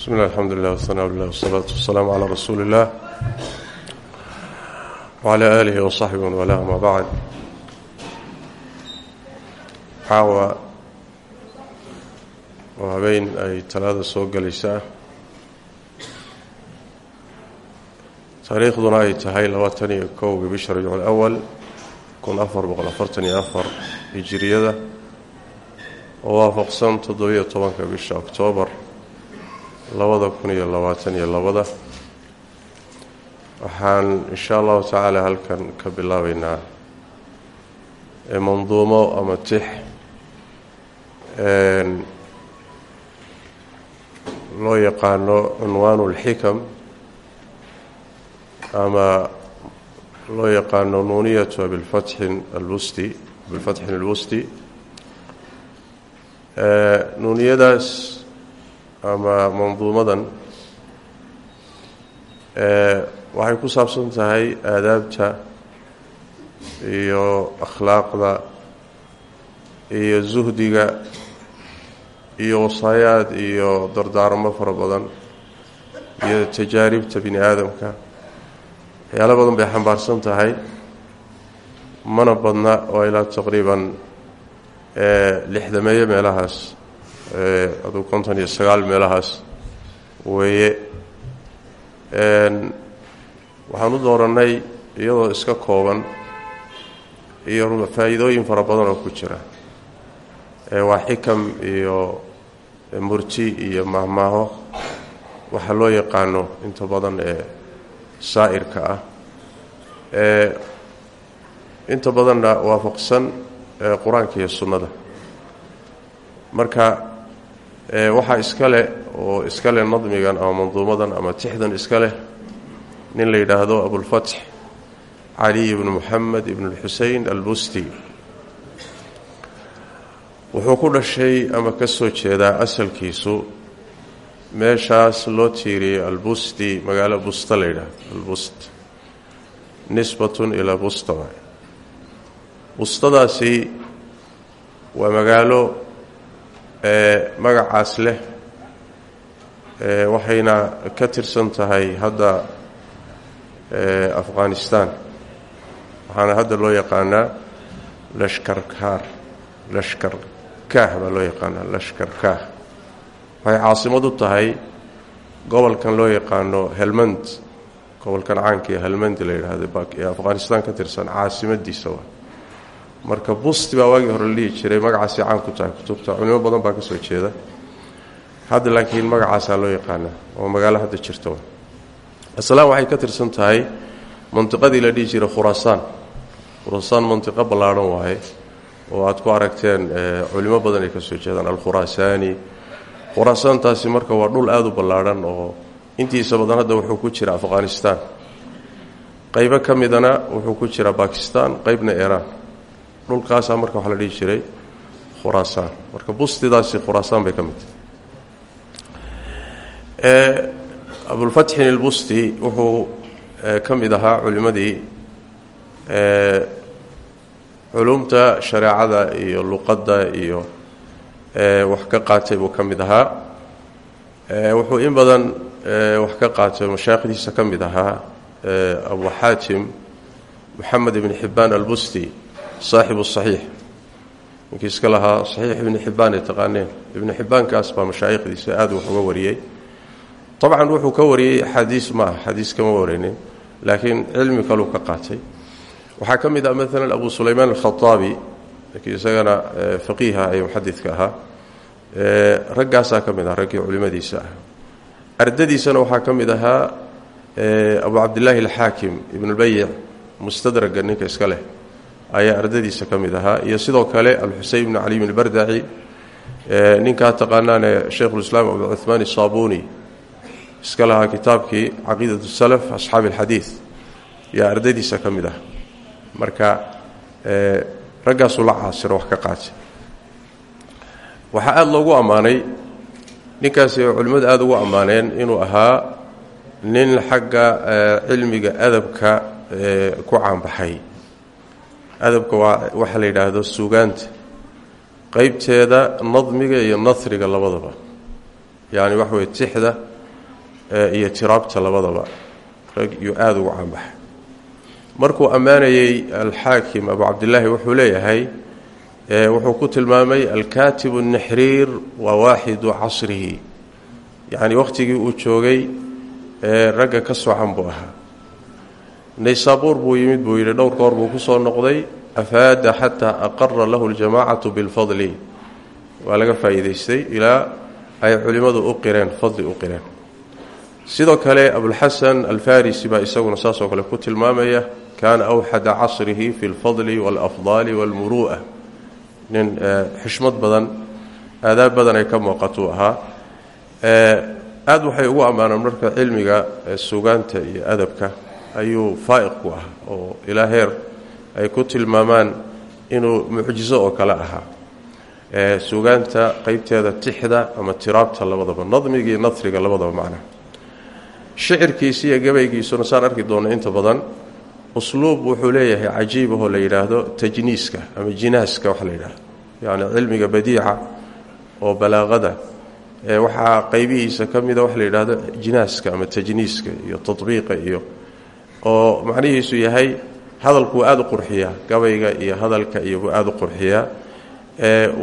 bismi llah alxamdu lilah wsana lilah wsalaatu wasalaamu calaa rasuuli illah wcalaa aalihi wasaxbi man walaah ama bacd caawa oo habeen ay talaada soo gelaysaa. Taariikhduna ay tahay labaatan iyo kowga bisha rajul awal kun afar boqol afartan iyo afar hijiriyada oo waafaqsan toddobiyo tobanka bisha oktoobar labada kun iyo labaatan iyo labada. Waxaan insha allahu tacaala halkan ka bilaabeynaa manduumo ama tix loo yaqaano cunwaan اlxikam ama loo yaqaano nuuniyatu bilfatxin albusti bilfatxin albusti nuuniyadaas ama manduumadan waxay ku saabsan tahay aadaabta iyo akhlaaqda iyo zuhdiga iyo wasaayaad iyo dardaarmo fara badan iyo tajaaribta bini aadamka waxyaalo badan bay xambaarsan tahay mana badna oo ilaa taqriiban lixdameeyo meelahaas aduu konton iyo sagaal meelahaas weeye. Waxaan u doorannay iyadoo iska kooban iyo faa'iidooyin fara badan oo ku jira. Waa xikam iyo murti iyo mahmaaho. Waxa loo yaqaano inta badan ee saa'irka ah. Inta badanna waafaqsan qur'aanka iyo sunnada. Marka waxaa iska leh oo iska leh nadmigan ama manduumadan ama tixdan iska leh nin la yidhaahdo abulfatx caliy ibnu muxamed ibn اlxusein albusti. Wuxuu ku dhashay ama ka soo jeedaa asalkiisu meeshaas loo tiiriyey albusti magaalo busta la yidhaahdo albust. Nisbatun ilaa busta. Bustadaasi waa magaalo magacaas leh waxayna ka tirsan tahay hadda afghanistan. Waxaana hadda loo yaqaanaa lashkarkaar lashkar kaah baa loo yaqaanaa lashkar kaah waxay caasimad u tahay gobolkan loo yaqaano helmand gobolkan caanka ee helmand la yidhaahdo ee afghanistan ka tirsan caasimadiisa waa marka busti baa waagii hore la dhihi jiray magacaasay caan ku tahay kutubta. Culimo badan baa ka soo jeeda. Hadda laakiin magacaasaa loo yaqaanaa oo magaalo hadda jirta aslaan waxay ka tirsan tahay mantiqadii la dhihi jiray khuraasaan khuraasaan mantiqo ballaadhan waaye oo aad ku aragteen culimo badan ay ka soo jeedaan alkhuraasaani khuraasaantaasi marka waa dhul aada u ballaadhan oo intiisa badan hadda wuxuu ku jira afghanistan. Qaybo ka midana wuxuu ku jira bakistan qaybna iiraan dhulkaasaa marka waxaa la dhihi jiray khuraasaan marka bustidaasi khuraasaan bay ka mid tahay. Abulfatxin ilbusti wuxuu ka mid ahaa culimmadii culumta shareecada iyo luqadda iyo wax ka qaatay buu ka mid ahaa. Wuxuu in badan wax ka qaatay mashaayikhdiisa ka ahaa abu xaatim moxamed ibn xibaan albusti saaxibu saxiix. Ninkii iska lahaa saxiix ibni xibbaan ay taqaaneen. Ibnu xibbaankaas baa mashaayikhdiisa aada wax uga wariyey. Dabcan wuxuu ka wariyey axaadiis ma ah xadiis kama waraynin laakiin cilmi kaluu ka qaatay. Waxaa ka mid ah maalan abu sulaymaan alkhaaabi ninkii isagana faqiiha ee muxadidka ahaa. Raggaasaa ka mid ah raggii culimadiisa ah. Ardadiisana waxaa ka mid ahaa abu cabdillaahi alxaakim ibnulbayic mustadraga ninka iska leh ayaa ardadiisa ka ahaa. Iyo sidoo kale alxuseyn bn cali bn bardaci ninkaa taqaanaane shaykhulislaam abu cuhmaan isaabuni iska lahaa kitaabkii caqiidat salaf asxaabi alxadiid yaa ardadiisa ka mid ah. Marka raggaasuu la caasiro wax ka qaatay waxaa aada loogu ammaanay ninkaasi culimmadu aada ugu ammaaneen inuu ahaa nin xagga cilmiga adabka ku caanbaxay adabka waa waxaa la yidhaahdo suugaanta. Qeybteeda nadmiga iyo nasriga labadaba. Yani waxa weye tixda iyo tiraabta labadaba. Rag iyo aada ugu caanbaxay markuu ammaanayey alxaakim abu cabdillaahi wuxuu leeyahay wuxuu ku tilmaamay alkaatibu الnaxriir waa waaxidu casrihi. Yacni wakhtigii uu joogay ragga ka socan buu ahaa naysaabuur buu yimid buu yidhi dhowrka hor buu ku soo noqday. Afaada xataa aqara lahu ljamaacatu bilfadli. Waa laga faa'iidaystay ilaa ay culimmadu u qireen fadli u qireen. Sidoo kale abulxasan alfarisi baa isaguna saasoo kale ku tilmaamaya kaana awxada casrihi fi lfadli walafdaali walmuru'a nin eh, xishmad badan aadaab badan ay ka muuqatuu ahaa. Eh, aad waxay ugu ammaanaan marka cilmiga eh, suugaanta iyo adabka ayuu faa'iq ku ah oo ilaa ay ku tilmaamaan inuu mucjizo oo kale ahaa. Sugaanta qeybteeda tixda ama tiraabta labadaba nadmiga iyo nasriga labadaba macnaha shicirkiisa iyo gabaygiisuna saan arki doona inta badan usluub wuxuu leeyahay cajiib ahoo la yidhaahdo tajniiska ama jinaaska wax la yidhaahdo. Yacni cilmiga badiica oo balaaqada. Waxaa qaybihiisa ka mida waxa la yidhaahdo jinaaska ama tajniiska iyo tabiiqa iyo oo macnihiisu yahay hadalkuu aada u qurxiyaa gabayga iyo hadalka iyo aada u qurxiyaa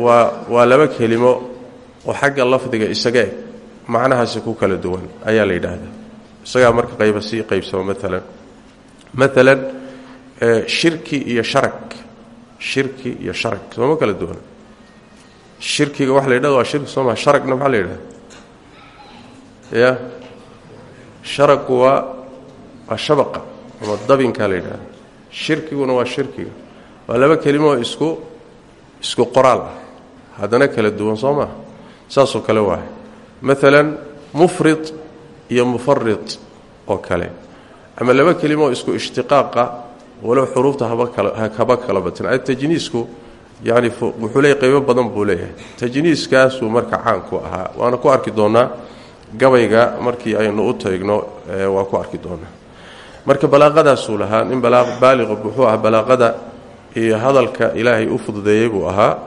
waa waa laba kelimo oo xagga lafdiga isaga eg macnahaasi ku kala duwan ayaa la yidhaahdaa. Isagaa marka qayba sii qaybsamo maalan maalan shirki iyo sharag shirki iyo sharag sooma kala duwan. Shirkiga waxa la yidhahda waa shirki sooma sharagna maxaa la yidhahda ya sharagu waa waa shabaqa ama dabinkaa la yidhahda shirkiguna waa shirkiga waa laba kelimo isku isku qoraal. Ah haddana kala duwan soo maa saasoo kale waahay maalan mufrid iyo mufarid oo kale. Ama laba kelimo isku ishtiqaaqa walow xuruufta haba kala batin. Atajniisku yani wuxuu leeyahy qaybo badan buu leeyahay. Tajniiskaasuu marka caan ku ahaa. Waana ku arki doonaa gabayga markii aynu u taygno waa ku arki doonaa marka balaaqadaasuu lahaa nin baaliqa wuxuu ahaa balaaqada iyo hadalka ilaahay u fududeeyey buu ahaa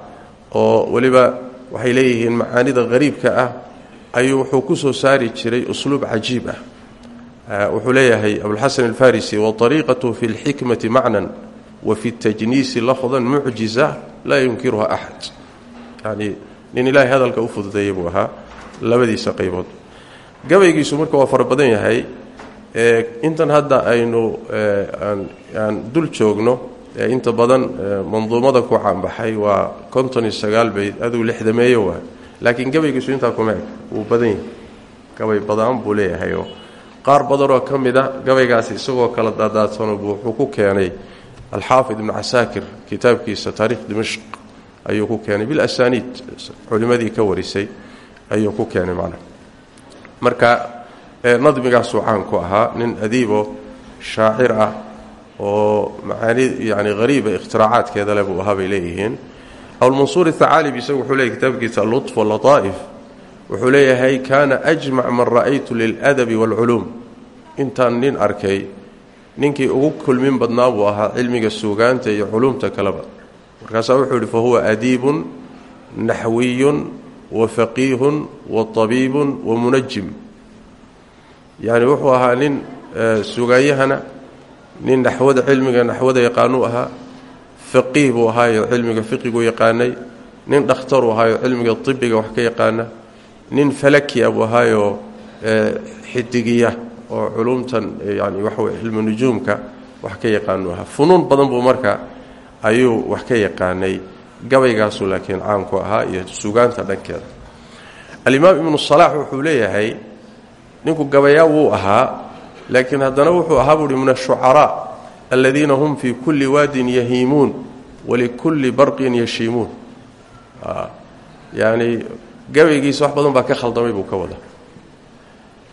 oo weliba waxay leeyihiin macaanida hariibka ah ayuu wuxuu ku soo saari jiray usluub cajiib ah. Wuxuu leeyahay abulxasan alfarisi waariiqatu fi lxikmati macnan wa fi tajniisi lafdan mucjiza laa yunkiruha axad yani nin ilaahay hadalka u fududeeyey buu ahaa labadiisa qaybood. Gabaygiisu marka waa yahay intan hadda aynu aan dul joogno inta badan manduumada ku caanbaxay waa konton iyo sagaal bayd aduu lixdameeyo waa. Laakiin gabaygiisu intaa kuma eg wuu badan gabay badan buu qaar badanoo ka mid a gabaygaasi isagoo kala daadaadsanoo wuxuu ku keenay alxaafid ibnu casaakir kitaabkiisa taarikh dimashq ayuu ku keenay. Bilasaniid culimmadii ka warisay ayuu ku keenay macna. Marka nadmigaasuu caan ku ahaa nin adiiboo shaacir ah oo macaani yani hariiba ikhtiracaadkeeda le buu ahaa bay leeyihiin. Abulmansuur athacaalib isagu wuxuu leeyahy kitaabkiisa allutf walataa'if wuxuu leeyahay kaana ajmac man ra'aytu liladabi waalculuum intaan nin arkay ninkii ugu kulmin badnaa buu ahaa cilmiga suugaanta iyo culuumta kaleba. Markaasaa wuxuu yidhi fa huwa adiibun naxwiyun wa faqiihun wa tabiibun wa munajim yacni wuxuu ahaa nin sugaanyahana nin naxwada cilmiga naxwada yaqaanuu ahaa faqiih buu ahaayo cilmiga fiqigu yaqaanay nin dhakhtaruu ahaayo cilmiga ibiga wax ka yaqaana nin falakia buu ahaayoo xidigiya oo culumtan yani waxawy cilmu nujuumka wax ka yaqaanuu ahaa. Funuun badan buu marka ayuu wax ka yaqaanay gabaygaasuu laakiin caanku ahaa iyo sugaanta dhankeeda. Alimaam ibnu salaax wuxuu leeyahay ninku gabayaa wuu ahaa laakiin haddana wuxuu ahaa buuhi min ashucaraa hum fii kulli waadin yahiimuun walikulli barqin yashiimuun. Yacni gabaygiisa wax badan baa ka khaldamay buu ka wada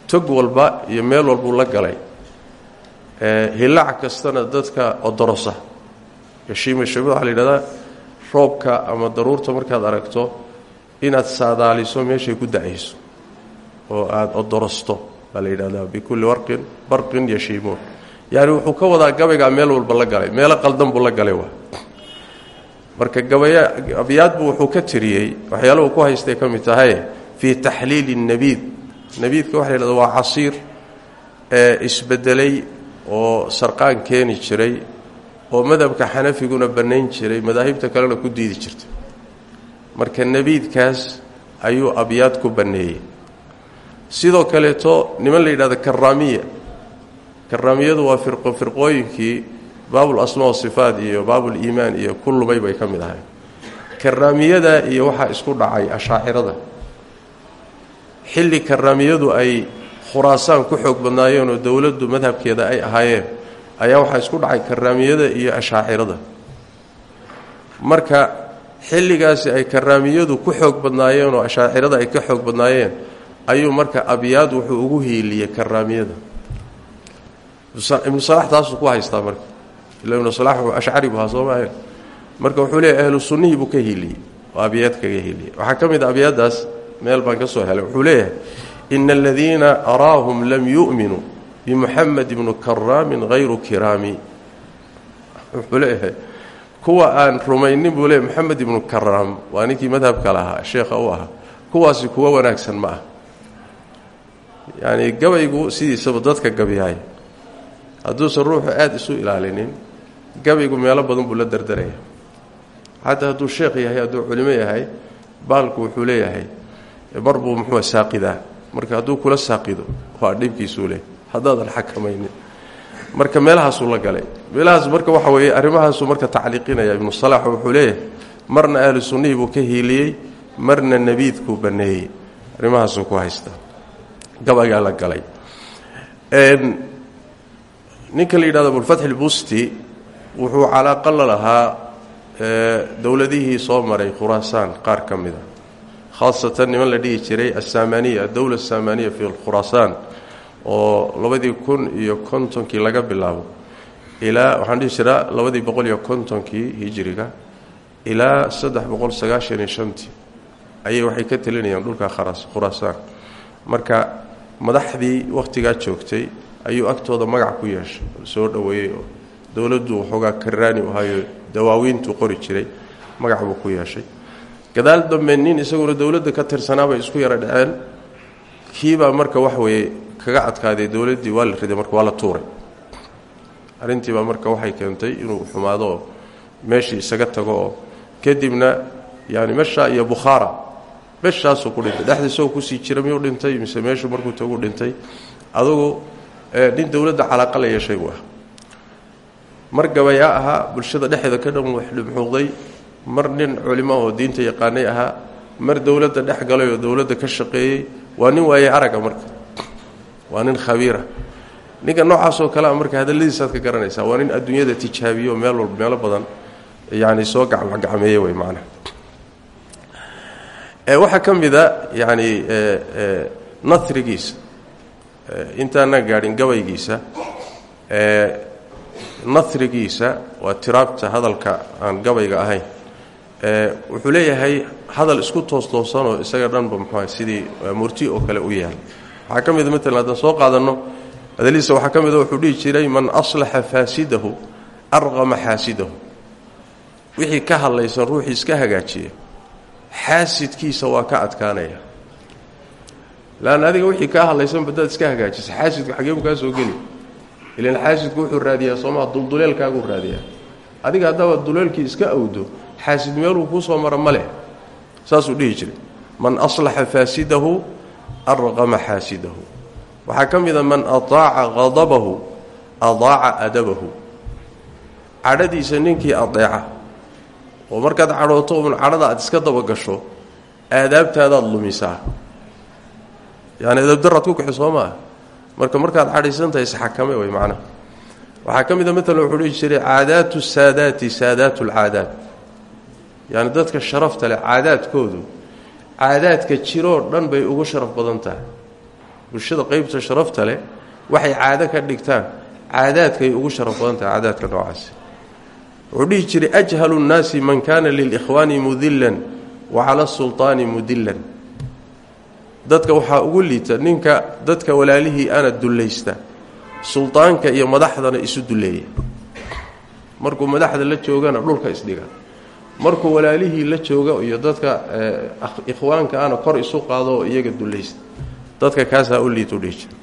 tog walba iyo meel walbuu la galay. Hilac kastana dadka odorosa. Yashiima shami waxaa roobka ama daruurta markaad aragto inaad saadaaliso meeshay ku da'ayso oo aada odorosto baa la yidhahdaa bikulli warqin barqin yashiimuun yacni wuxuu ka wadaa gabaygaa meel walba la galay meelo qaldan buu la galay waa. Marka gabaya abyaadbu wuxuu ka tiriyey waxyaalahu ku haystay ka tahay fii taxliili nabiid. Nabiidka waxa la yhahda waa casiir ee isbedelay oo sarqaan keeni jiray oo madhabka xanafiguna bannayn jiray madaahibta kalena ku diidi jirtay. Marka nebiidkaas ayuu abyaad ku banneeyey sidoo kaleeto niman la yidhahdo karaamiya karaamiyadu waa firqo firqooyinkii baabul asmaa wasifaat iyo baabuliimaan iyo ku lumay bay ka mid ahay karaamiyada iyo waxaa isku dhacay ashaacirada. Xilli karaamiyadu ay khuraasaan ku xoog badnaayeen oo dowladdu madhabkeeda ay ahaayeen ayaa waxaa isku dhacay karaamiyada iyo ashaacirada. Marka xilligaasi ay karaamiyadu ku xoog badnaayeen oo ashaacirada ay ka xoog badnaayeen ayuu marka abyaad wuxuu ugu hiiliyey karaamiyada. Ibnu salax taasuu ku haystaa marka. Ila ibnu salax ashcari bu soo maahe marka wuxuu leeyahy ahlu sunnihii buu ka hiiliyey oo abyaad kaga hiiliyey. Waxaa ka mid a abyaaddaas meel baan ka soo helay. Wuxuu leeyahay ina aladiina araahum lam yu'minuu bimuxamed ibnu karaamin hayru kiraami. Wuxuu leeyahay kuwa aan rumaynin buu leeyahy moxamed ibnu karaam waa ninkii madhabka lahaa sheekha u ahaa. Kuwaasi kuwa wanaagsan ma ah yacni gabaygu sidiisaba dadka gabyahay hadduusan ruuxu aada isu ilaalinin gabaygu meelo badan buu la derderaya xataa hadduu sheekh yahay hadduu culimo yahay baalku wuxuu leeyahay mar muxuu saaqidaa. Marka hadduu kula saaqido waa dhibkiisuu leeyahy haddaadan xakamaynin. Marka meelahaasuu la galay. Meelahaas marka waxa weeye arrimahaasuu marka tacliiqinaya. Ibnu salaax wuxuu leeyahay marna ahlu sunnihii buu ka hiiliyey marna nebiidkuu banneeyey arrimahaasuu ku haystaa gabaygaa la galay. Ninka la yidhahdo abulfatx ilbusti wuxuu calaaqa la lahaa dowladihii soo maray khuraasaan qaar ka mida khaasatan niman la dhihi jiray assamaniya adowla asamaniya fi khuraasaan oo labadii kun iyo kontonkii laga bilaabo ilaa waxaan dhihi jiraa labadii boqol iyo kontonkii hijiriga ilaa saddex boqol sagaashan iyo shantii. Ayay waxay ka telinayaan dhulka khuraasaan marka madaxdii wakhtigaa joogtay ayuu agtooda magac ku yeeshay soo dhoweeyey. Oo dowladdu waxoogaa karaani u ahayo dawaawiintuu qori jiray magac buu ku yeeshay. Gadaal dambe nin isaguna dowladda ka tirsanaabay isku yara dhaceen. Kiibaa marka wax weeye kaga adkaaday dowladdii waa la riday marka waa la tuuray. Arrintiibaa marka waxay keentay inuu xumaado oo meeshii isaga tago. Oo kadibna yaani meshaa iyo bukhaara meeshaasuu ku dhintay. Dhexda isagoo ku sii jira miyuu dhintay? Mise meeshuu markuu tagu dhintay? Adugu nin dowladda calaaqa la yeeshay ah mar gabayaa ahaa bulshada dhexeeda ka dhan waxdhimxuuqday mar nin culimo oo diinta yaqaanay ahaa. Mar dowladda dhex galay oo dowladda ka shaqeeyey. Waa nin waaye araga marka. Waa nin khabiira. Ninka noocaasoo kalea marka hadalladiisaad ka garanaysaa waa nin adduunyada tijaabiyo meel walba meelo badan yani soo gacmagacmeeye wey macnaha waxaa ka mida yani nahrigiisa intaanaan gaadhin gabaygiisa nahrigiisa waa tiraabta hadalka aan gabayga ahayn. Wuxuu leeyahay hadal isku toostoosanoo isaga dhanba muxuuha sidii murti oo kale u yaal. Waxaa ka mida maalan soo qaadanno hadalihiisa waxaa ka mida wuxuu dhihi jiray man aslaxa faasidahu arqama xaasidahu. Wixii ka hadlaysan ruuxii iska hagaajiya xaasidkiisa waa ka adkaanaya. Laanna adiga wixii kaa hadlaysan badaad iska hagaajisa xaasidku xageebu kaa soo geli. Ilan xaasidku wuxuu raadiyaa soomaa dulduleelkaaguu raadiyaa. Adiga haddaba duleelkii iska awdo xaasid meeluu kuu soo mara ma leh. Saasuu dhihi jiray. Man aslaxa faasidahu arqama xaasidahu. Waxaa ka mida man ataaca qadabahu adaaca adabahu. Cadhadiisa ninkii adeeca oo markaad cadhooto un cadhada aad iska dabagasho aadaabtaadaad lumisaa. Yani adabdaraad ku kixi soo maaha. Marka markaad cadhaysan tahay isxakame way macnaha. Waxaa ka mida maalan wuxuu dhihi jiray caadaatu saadaati yani dadka sharafta leh caadaadkoodu caadaadka jiroo dhan bay ugu sharaf badan tahay. Bulshada qeybta sharafta leh waxay caado ka dhigtaan caadaadkay ugu sharaf badan tahay caadaadka noocaasi wuxuu dhihi jiray ajhalu nnaasi man kaana lilikhwaani mudilan wa cala asulطaani mudilan dadka waxaa ugu liita ninka dadka walaalihii ana dullaysta suldaanka iyo madaxdana isu duleeya markuu madaxda la joogana dhulka isdhiga markuu walaalihii la jooga iyo dadka ikhwaanka ana kor isu qaado iyaga dulaysta dadka kaasaa u liitu dhihi jira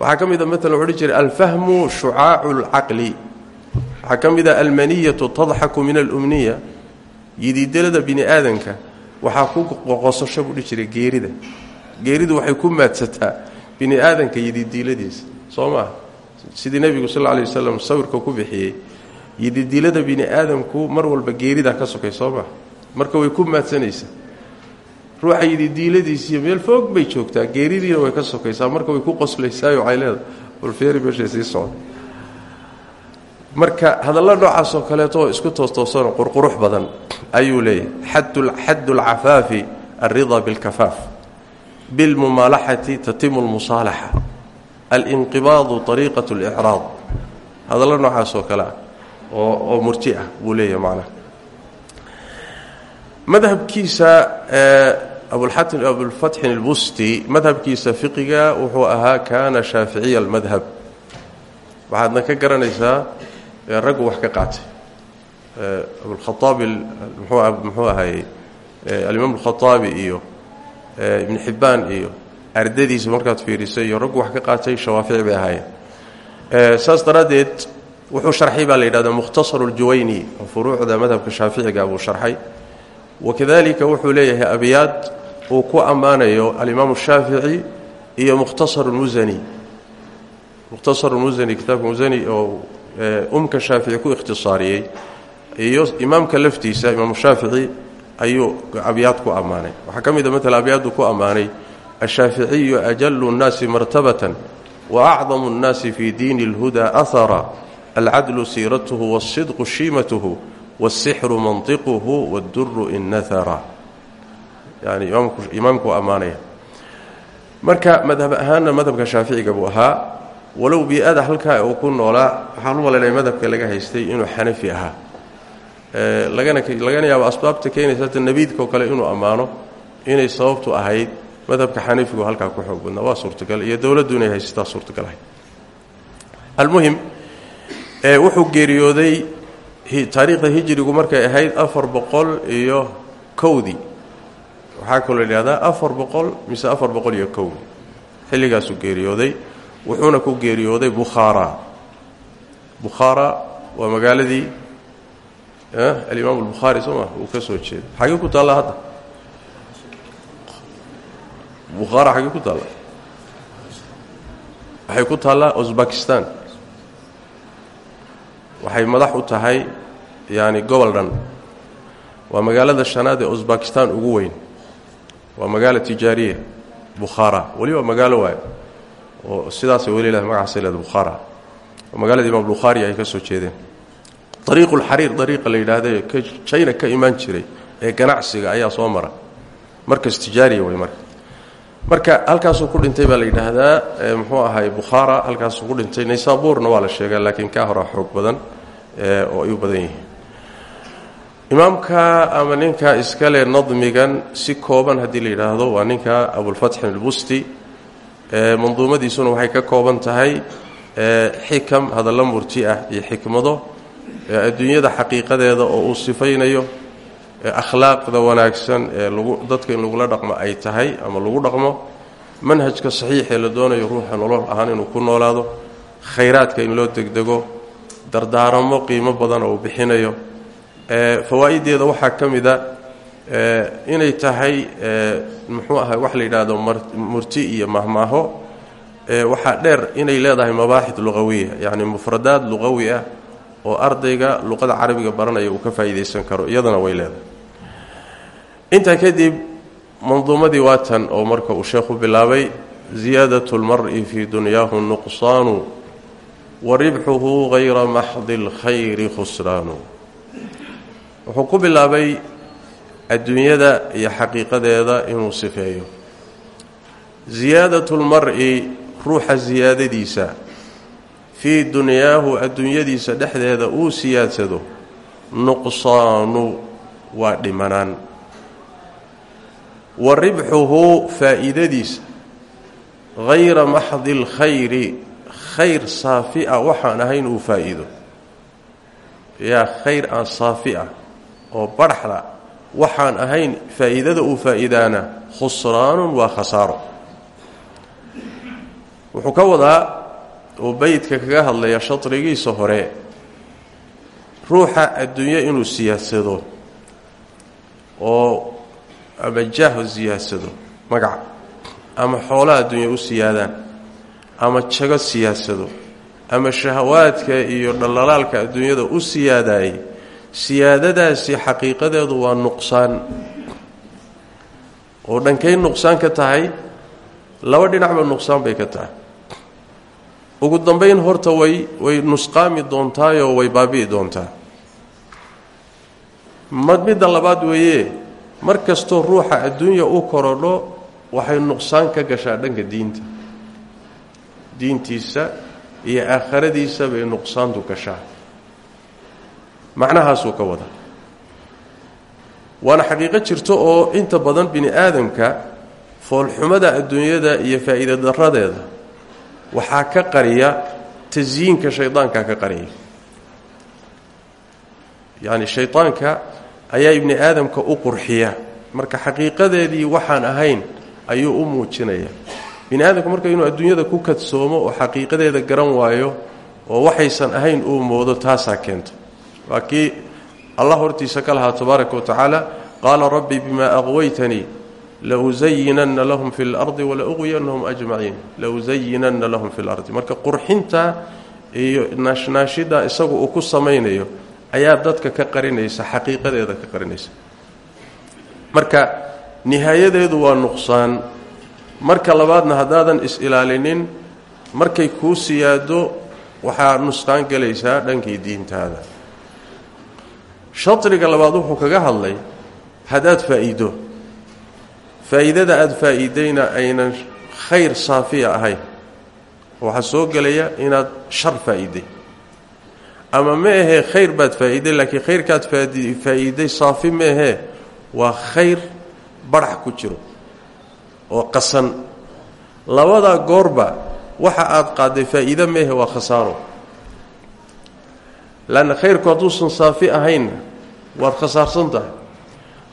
waxaa ka mid a maalan wuxuu dhihi jiray alfahmu shucaacu lcaqli waxaa ka mid a almaniyatu tadxaku min alumniya yididelada bini aadanka waxaa ku qoqosasho buu dhihi jiray geerida. Geeridu waxay ku maadsataa bini aadanka yididiiladiisa soo maaha sidii nebigu sal lla lay wasalam sawirka ku bixiyey yididiilada bini aadamku mar walba geeridaa ka sokay soo marka way ku maadsanaysaa. Ruuxa yididiiladiisiiyo meel foog bay joogtaa geeridiina way ka sokaysaa marka way ku qoslaysaay waxay leedahay walfeeri meeshay sii socda marka hadalla noocaas oo kaleeto oo isku toostoosanoo qurqurux badan ayuu leeyahay. Xaddu alcafaafi alridaa bilkafaaf. Bilmumaalaxati tatimu lmusaalaxa. Alinqibaadu ariiqat اlicraad hadallo noocaas oo kale ah oo murji ah buu leeyahay macnaha madhabkiisa abulfatxin albusti madhabkiisa fiqiga wuxuu ahaa kaana shaaficiya almadhab waxaadna ka garanaysaa raggu wax ka qaatay. Abulkhaaabi muxuu ahaayey alimaam alkhaaabi iyo ibnu xibbaan iyo ardadiisa markaad fiirisay iyo raggu wax ka qaatay shawaafici bay ahaayeen. Saas daraaddeed wuxuu sharxay baa la yidhahdaa mukhtasaru ljuwayni furuucda madhabka shaaficiga buu sharxay. Wakadalika wuxuu leeyahay abyaad uu ku ammaanayo alimaamu shaafici iyo mukhtasaru musani mukhtasaru musani kitaabka musani oo umka shaafici ku ikhtisaariyey iyo imaamka laftiisa imaamu shaafici ayuu abyaad ku ammaanay waxaa ka mid a maala abyaadu ku ammaanay ashaaficiyu ajalu nnaasi martabatan waacdamu nnaasi fi diini اlhuda ahara alcadlu siiratuhu wاsidqu shiimatuhu wاsixru mantiquhu wاdduru innahara yani imaamku ammaanaya marka madhab ahaanna madhabka shaaficiga buu ahaa walow bii-ada halkaa uu ku noolaa waxaan u malaynaya madhabka laga haystay inuu xanafi ahaa. Lagana yaabo asbaabta keenaysa hata nebiidka oo kale inuu ammaano inay sababtu ahayd madhabka xaniifigu halkaa ku xoog badnaa. Waa suurtagal iyo dowladdu inay haysataa suurtagal ahayd. Almuhim wuxuu geeriyooday taariikhda hijirigu markay ahayd afar boqol iyo kowdii waxaa kaloo idhahdaa afar boqol mise afar boqol iyo kow xilligaasuu geeriyooday wuxuuna ku geeriyooday bukhaara. Bukhaara waa magaaladii alimaam albukhaari soo ma uu ka soo jeeda xagee ku taalla hadda? Bukhaara xagee ku taalla? Waxay ku taallaa uzbakistan waxay madax u tahay yaani gobol dhan. Waa shanaad ee uzbakistan ugu weyn. Waa magaalo tijaariya bukhaara. Weli waa magaalo waay oo sidaasay weli waa magaalada imaam bukhaari ay ka soo jeedeen. Ariiqulxariir dariiqa la yidhaahdae ka jayna ka imaan jiray ee ganacsiga ayaa soo mara. Markas tijaariya wey marka. Marka halkaasuu ku dhintay baa la yidhaahdaa muxuu ahay bukhaara halkaasuu ku dhintay naysaabuurna waa la sheegaa laakiin kaa horaa xoog badan oo ay u badan yihiin. Imaamka ama ninka iskale nadmigan si kooban haddii la yidhaahdo waa ninka abulfatxin albusti manduumadiisuna waxay ka kooban tahay xikam hadallo murti ah iyo xikmado adduunyada xaqiiqadeeda oo uu sifaynayo akhlaaqda wanaagsan ee lagu dadka in lagula dhaqmo ay tahay ama lagu dhaqmo. Manhajka saxiixee la doonayo ruuxa nolol ahaan inuu ku noolaado khayraadka in loo degdego dardaaramo qiimo badan oo uu bixinayo. Fawaa'ideeda waxaa ka mida inay tahay muxuu ahay wax la yidhaahdo murti iyo mahmaaho. Waxaa dheer inay leedahay mabaaxid luqawiya yacni mufradaad luqawi ah oo ardayga luqada carabiga baranaya uu ka faa'iidaysan karo iyadana way leedahay. Intaa kadib manduumadii waatan oo marka uu sheekhu bilaabay ziyaadatu lmari fii dunyaahu nuqsaanu wa ribxuhu hayra maxdi lkhayri khusraanu. Wuxuu ku bilaabay adduunyada iyo xaqiiqadeeda inuu sifeeyo. Ziyaadatu lmari ruuxa siyaadadiisa fii dunyaahu adduunyadiisa dhexdeeda uu siyaadsado nuqsaanu waa dhimanaan. Wa ribxuhu faa'iidadiisa hayra maxdi lkhayri khayr saafi ah waxaan ahayn uu faa'iido. Yaa khayr aan saafi oo badhaxda waxaan ahayn faa'iidada uu faa'iidaana khusraanun waa khasaaro. Wuxuu ka wadaa uu beydka kaga hadlaya shadrigiisa hore ruuxa adduunyo inuu siyaadsado oo ama jaaho siyaadsado magac ama xoolaha adduunya u siyaadaan ama jago siyaadsado ama shahawaadka iyo dhallalaalka adduunyada u siyaadaayay siyaadadaasi xaqiiqadeedu waa nuqsaan. Oo dhankay nuqsaan ka tahay laba dhinacba nuqsaan bay ka tahay. Ugu dambayn horta way way nusqaami doontaayoo way baabi'i doontaa. Mad midda labaad weeye mar kastoo ruuxa adduunya u korodho waxay nuqsaan ka gashaa dhanka diinta. Diintiisa iyo aakhiradiisa bay nuqsaantu gashaa macnahaasuu ka wada. Waana xaqiiqo jirto oo inta badan bini aadamka foolxumada adduunyada iyo faa'iida daradeeda waxaa ka qariya tasyiinka shaydaanka ka qariya. Yacni shaydaanka ayaa ibni aadamka u qurxiya. Marka xaqiiqadeedii waxaan ahayn ayuu u muujinaya. Bini aadamka marka inuu adduunyada ku kadsoomo oo xaqiiqadeeda garan waayo oo waxaysan ahayn uu moodo taasaa keento waa allah hortiisa ka lahaa tabaaraka wa tacaala qaala rabbi bimaa aqwaytanii lausayinanna lahum fi lardi walauqwiyanahum ajmaciin lausayinanna lahum fi lardi marka qurxinta iyo naashnaashida isagu uu ku samaynayo ayaa dadka ka qarinaysa xaqiiqadeeda ka qarinaysa. Marka nihaayadeedu waa nuqsaan. Marka labaadna haddaadan is-ilaalinin markay kuu siyaado waxaa nusqaan gelaysaa dhankii diintaada shadriga labaad wuxuu kaga hadlay haddaad faa'iido. Faa'iidada aada faa'iidayna aynan khayr saafiya ahayn. Waxaa soo gelaya inaad shar faa'iiday. Ama ma ahee khayr baad faa'iiday laakiin khayrkaad faa'iiday saafi ma ahee waa khayr badhax ku jiro oo qasan. Labadaa goorba waxa aad qaadday faa'iide ma ahe waa khasaaro lanna khayrku hadduusan saafi ahaynna waad khasaarsan tahay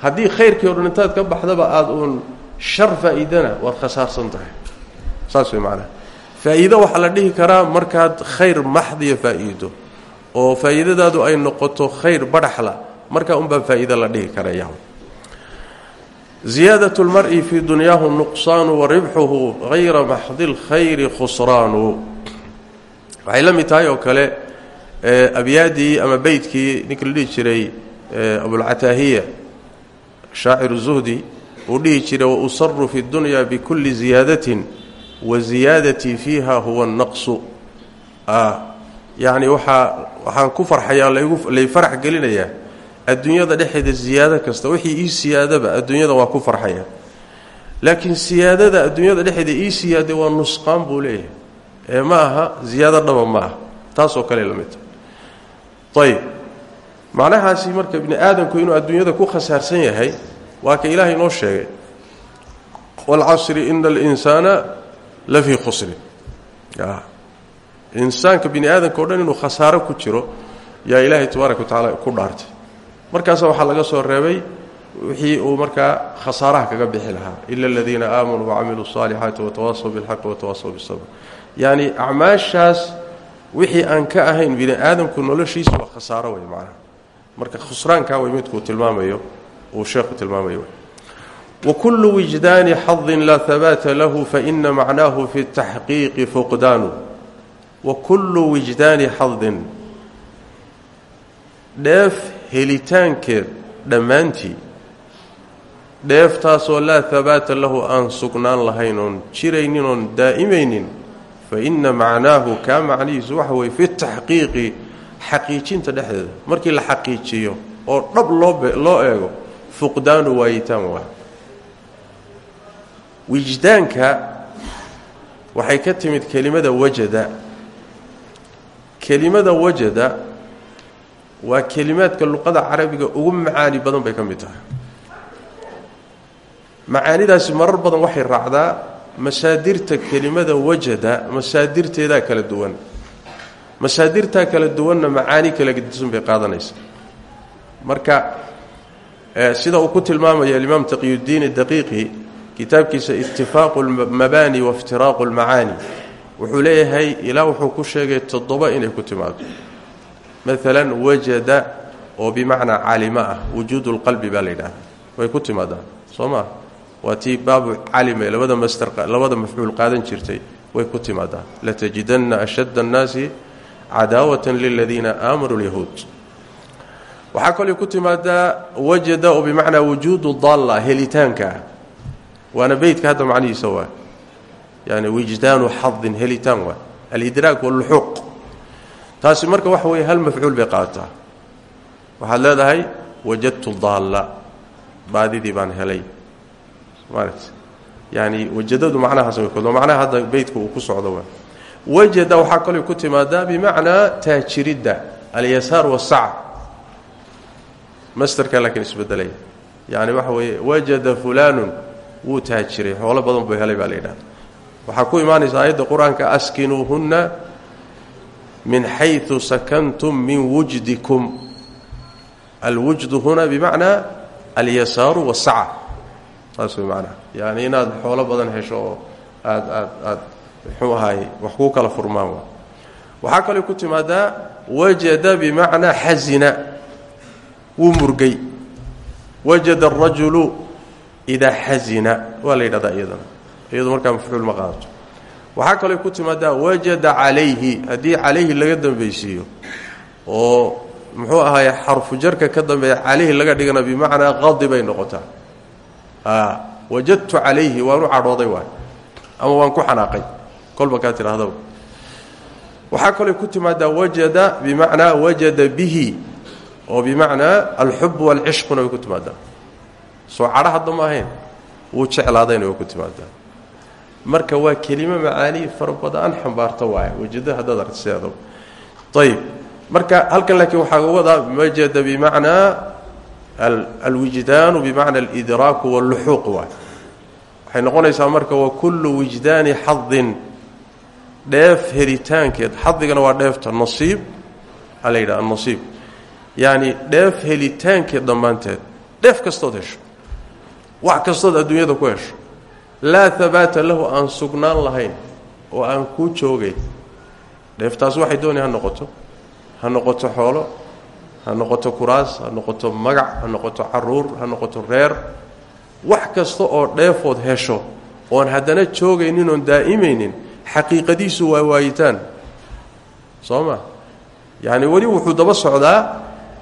haddii khayrkii o ka baxdaba aada uun shar faa'iidana waad khasaarsan tahay saas way macanaha faa'iido waxaa la dhihi karaa markaad khayr maxdiya faa'iido oo faa'iidadaadu ay noqoto khayr badhaxla markaa unbaa faa'iido la dhihi karaya ziyaadat lmari fii dunyaahu nuqsaanu wa ribxuhu hayra maxdi lkhayri khusraanu abyaadii ama beydkii ninkii la dhihi jiray abulcataahiya shaaciru zuhdi uu dhihi jiray wausaru fi dunya bikulli ziyaadatin wa ziyaadatii fiiha huwa naqsu yacni waxaa waxaan ku farxayaa lay farax gelinayaa adduunyada dhexeeda siyaado kasta wixii ii siyaadaba adduunyada waa ku farxaya laakiin siyaadada adduunyada dhexeeda ii siyaaday waa nusqaan buu ee ma aha ziyaado dhaba ma aha. Taasoo kale la midta ayib macnahaasi marka bini aadamku inuu adduunyada ku khasaarsan yahay waa ka ilaahay inoo sheegay waalcasri ina alinsaana la fii khusrin insaanka bini aadamka o dhan inuu khasaaro ku jiro yaa ilaahay tabaaraka wa tacaala ku dhaartay markaasa waxaa laga soo reebay wixii uu markaa khasaaraha kaga bixi lahaa ila aladiina aamanuu wacamiluu الصaalixaati watawaasaw biاlxaqi watawaasaw biالsabr yacni acmaashaas wixii aan ka ahayn bini aadamku noloshiisa waa khasaaro wey macnaha. Marka khusraankaa way midkuu tilmaamayo uu sheekhu tilmaamayo. Wakulu wijdaani xadin laa habaata lahu faina macnaahu fi اtaxqiiqi fuqdaanu. Wakullu wijdaani xadin dheef helitaankeed dhammaantii dheeftaasoo laa habaata lahu aan sugnaan lahayn oon jiraynin daa'imaynin fa inna macnaahu kaa macnihiisu waxa weye fi taxqiiqi xaqiijinta dhexdeeda markii la xaqiijiyo oo dhab looloo eego fuqdaanu waayitaan waa wijdaanka waxay ka timid kelimada wajada kelimada wajada waa kelimaadka luqada carabiga ugu macaani badan bay ka mid tahay macaanidaasi marar badan waxay raacdaa masaadirta kelimada wajada masaadirteedaa kala duwan. Masaadirtaa kala duwanna macaani kala gedisan bay qaadanaysa. Marka sida uu ku tilmaamaya alimaam taqiyudiin daqiiqi kitaabkiisa itifaaqu lmabaani waiftiraaqu lmacaani wuxuu leeyahay ilaa wuxuu ku sheegay toddoba inay ku timaado. Maalan wajada oo bimacnaa calima ah wujuudu lqalbi way ku timaadaan. Soo waa tii baabu calime labada master labada mafcuul qaadan jirtay way ku timaadaan latajidanna ashadda annaasi cadaawatan liladiina aamanuu lyahuud waxaa kaloo ku timaadaa wajada oo bimacnaa wujuudu daalla helitaanka. Ah waana beytka hadda macnihiisa waa. Yani wijdaanu xadin helitaan waa. Alidraag walluxuuq. Taasi marka waxa weeye hal mafcuul bay qaadataa. Waxaad leedahay wajadtu daalla. Baadidii baan helay yani wajadadu macnahaas way kodo macnaha hadda beytka ku socdo waa wajada waxaa kaloo ku timaadaa bimacnaa taajiridda alyasaar wasaca masterka laakiin isbedelaya yani waxa weeye wajada fulaanun wuu taajiray. Xoolo badan buu helay baa la ku imaanaysa aayadda qur'aanka min xayu sakantum min wujdikum. Alwujdu huna bimacnaa alyasaaru wasaca saas way macnaha. Yani inaad xoolo badan hesho aad aad aad muxuu ahaay wax kuu kala furmaan waa. Waxaa ku timaadaa wajada bimacnaa xasina wuu murgay. Wajada arajulu idaa xasina waa la yidhahdaa iyadu markaa mafcuul ma qaadato waxaa ku timaadaa wajada calayhi. Haddii calayhi laga dambaysiiyo oo muxuu ahaay xarfu jarka ka dambeeya calayhi laga dhigana bimacnaa qadibay noqotaa wajadtu calayhi waanu cadhooday waay. Ama waan ku xanaaqay. Kolba kaa tidhahdaba waxaa kaloo ku timaadaa wajada bimacnaa wajada bihi oo bimacnaa alxub waalcishquna way ku timaadaa soo cadho hadda ma ahayn wuu jeclaadayna way ku timaadaa marka waa kelimo macaani fara badan xambaarta waay wajada haddaad aragta sideedaba ayib marka halkan laakiin waxaa wadaa wajada bimacnaa alwijdaanu bimacna alidraaku walluxuuq waay. Waxay noqonaysaa marka wa kullu wijdaani xadin dheef helitaankeed. Xadigana waa dheefta nasiib a la yidhaha nasiib yacni dheef helitaankeed dhammaanteed. Dheef kastood hesho. Wax kastood adduunyada ku hesho. Laa habaata lahu aan sugnaan lahayn oo aan kuu joogayn dheeftaas waxay doonay ha ha noqoto kuraas ha noqoto magac ha noqoto carruur ha noqoto reer. Wax kasta oo dheefood hesho oon haddana joogaynin oon daa'imaynin xaqiiqadiisu waa waayitaan. Soo ma yacni weli wuxuu daba socdaa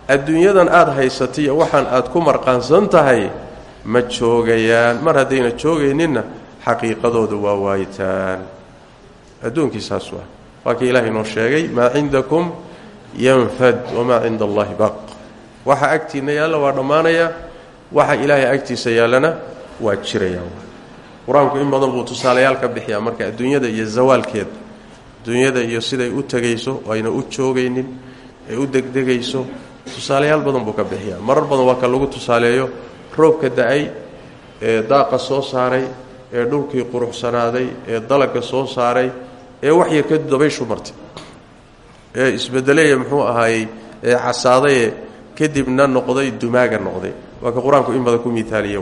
adduunyadan aada haysatay waxaan aad ku marqaansan tahay ma joogayaan. Mar haddayna joogayninna xaqiiqadooda waa waayitaan. Adduunkii saas waa. Waa ka ilaahay noo sheegay maa cindakum yanfad wamaa cinda allahi baaq waxa agtiinna yaalla waa dhammaanaya waxa ilaahay agtiisa yaallana waa jiraya. Qur'aanku in badan buu tusaalayaal ka bixiyaa marka adduunyada iyo zawaalkeeda adduunyada iyo siday u tegayso ayna u joogaynin ay u degdegayso tusaalayaal badan buu ka bixiyaa. Marar badan waa ka lagu tusaaleeyo roobka da'ay ee daaqa soo saaray ee dhulkii quruxsanaaday ee dalagga soo saaray ee wax yar ka dabayshu martay ee isbedeleye muxuu ahaayey ee casaadaye kadibna noqday dumaaga noqday. Waa ka qur'aanku in badan ku miaaliy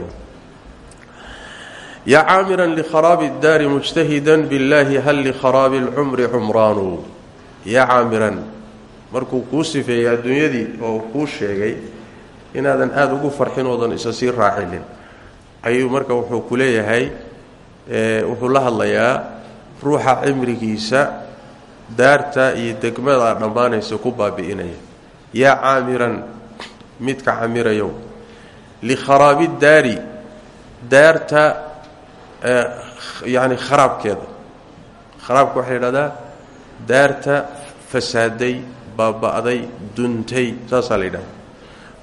ya caamiran likharaabi اdaari mujtahidan billaahi hal likharaabi اlcumri cumraanu? Yaa caamiran markuu kuu sifeeyey adduunyadii oo kuu sheegay inaadan aad ugu farxin oodan isa sii raacinin. Ayuu marka wuxuu ku leeyahay wuxuu la hadlayaa ruuxa cimrigiisa daarta iyo degmada dhammaanaysa ku baabi'inaya yaa caamiran midka camirayow likharaabi daari daarta yacni kharaabkeeda. Kharaabka waxaa yidhahdaa daarta fasaaday baaba'day duntay saasaa la yidhahda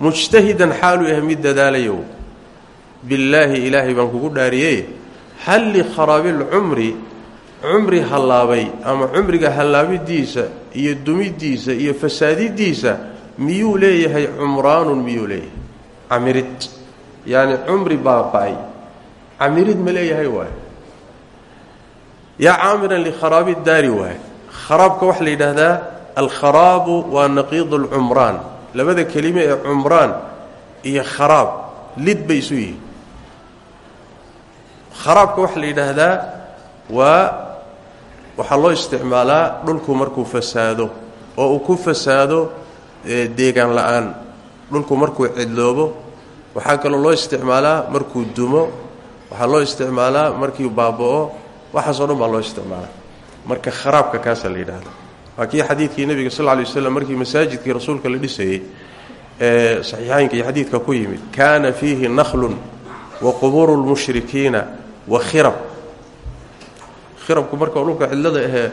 mujtahidan xaaluu yahay mid dadaalayow billaahi ilaahay baan kugu dhaariyey hal likharaabi lcumri cumri hallaabay ama cumriga hallaabidiisa iyo dumidiisa iyo fasaadidiisa miyuu leeyahay cumraanun miyuu leeyahay? Camirid. Yacni cumri baaba'ay. Ma leeyahay waay yaa caamiran likharaabi daari waay kharaabka waxaa la yidhaahdaa alkharaabu waa naqiid alcumraan labada kelime ee cumraan iyo kharaab lid bay isu yihiin. Kharaabka waxaa la yidhaahdaa waa waxaa loo isticmaalaa dhulku markuu fasaado oo uu ku fasaado deegaan la'aan. Dhulku markuu cidloobo waxaa kaloo loo isticmaalaa markuu dumo waxaa loo isticmaalaa markii baaba'o waxaasoo dhan baa loo isticmaalaa. Marka kharaabka kaasaa la yidhahda waa kii xadiidkii nebiga sal lla lay waslam markii masaajidkii rasuulka la dhisayey ee saxiixaynka iyo xadiidka ku yimid kaana fiihi nakhlun wa qubuuru lmushrikiina wa khirab khirabku marka dhulka cidlada ahee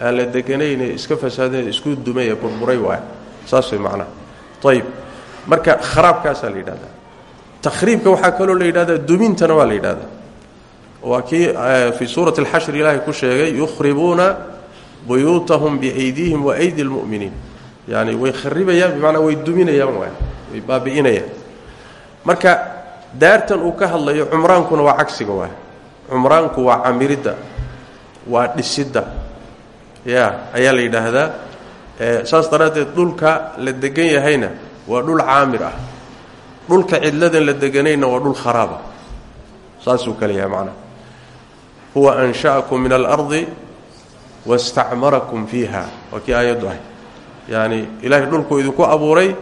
aan la deganayne iska fasaadeen isku dumay ee burburay waay. Saas way macnaha marka kharaabkaasaa la yidhahdaa takhriibka waxaa kaloo la yidhahdaa dumintana waa la yidhahdaa waa kii fii suurati alxashri ilaahay ku sheegay yukhribuuna buyuutahum biaydiihim wa aydi lmu'miniin yani way kharibayaan bimacnaa way duminayaan waay. Way baabi'inayaan. Marka daartan uu ka hadlayo cumraankuna waa cagsiga waay. Cumraanku waa camiridda waa dhisidda. Ya ayaa la yidhaahdaa saas daraaddeed dhulka la degan yahayna waa dhul caamir ah. Dhulka cidladan la deganayna waa dhul kharaaba saasuu kale yahay macnaha huwa ansha'akum min alardi wastacmarakum fiiha. Waa aayaddu ahay. Yacani ilaahay dhulkuu idinku abuuray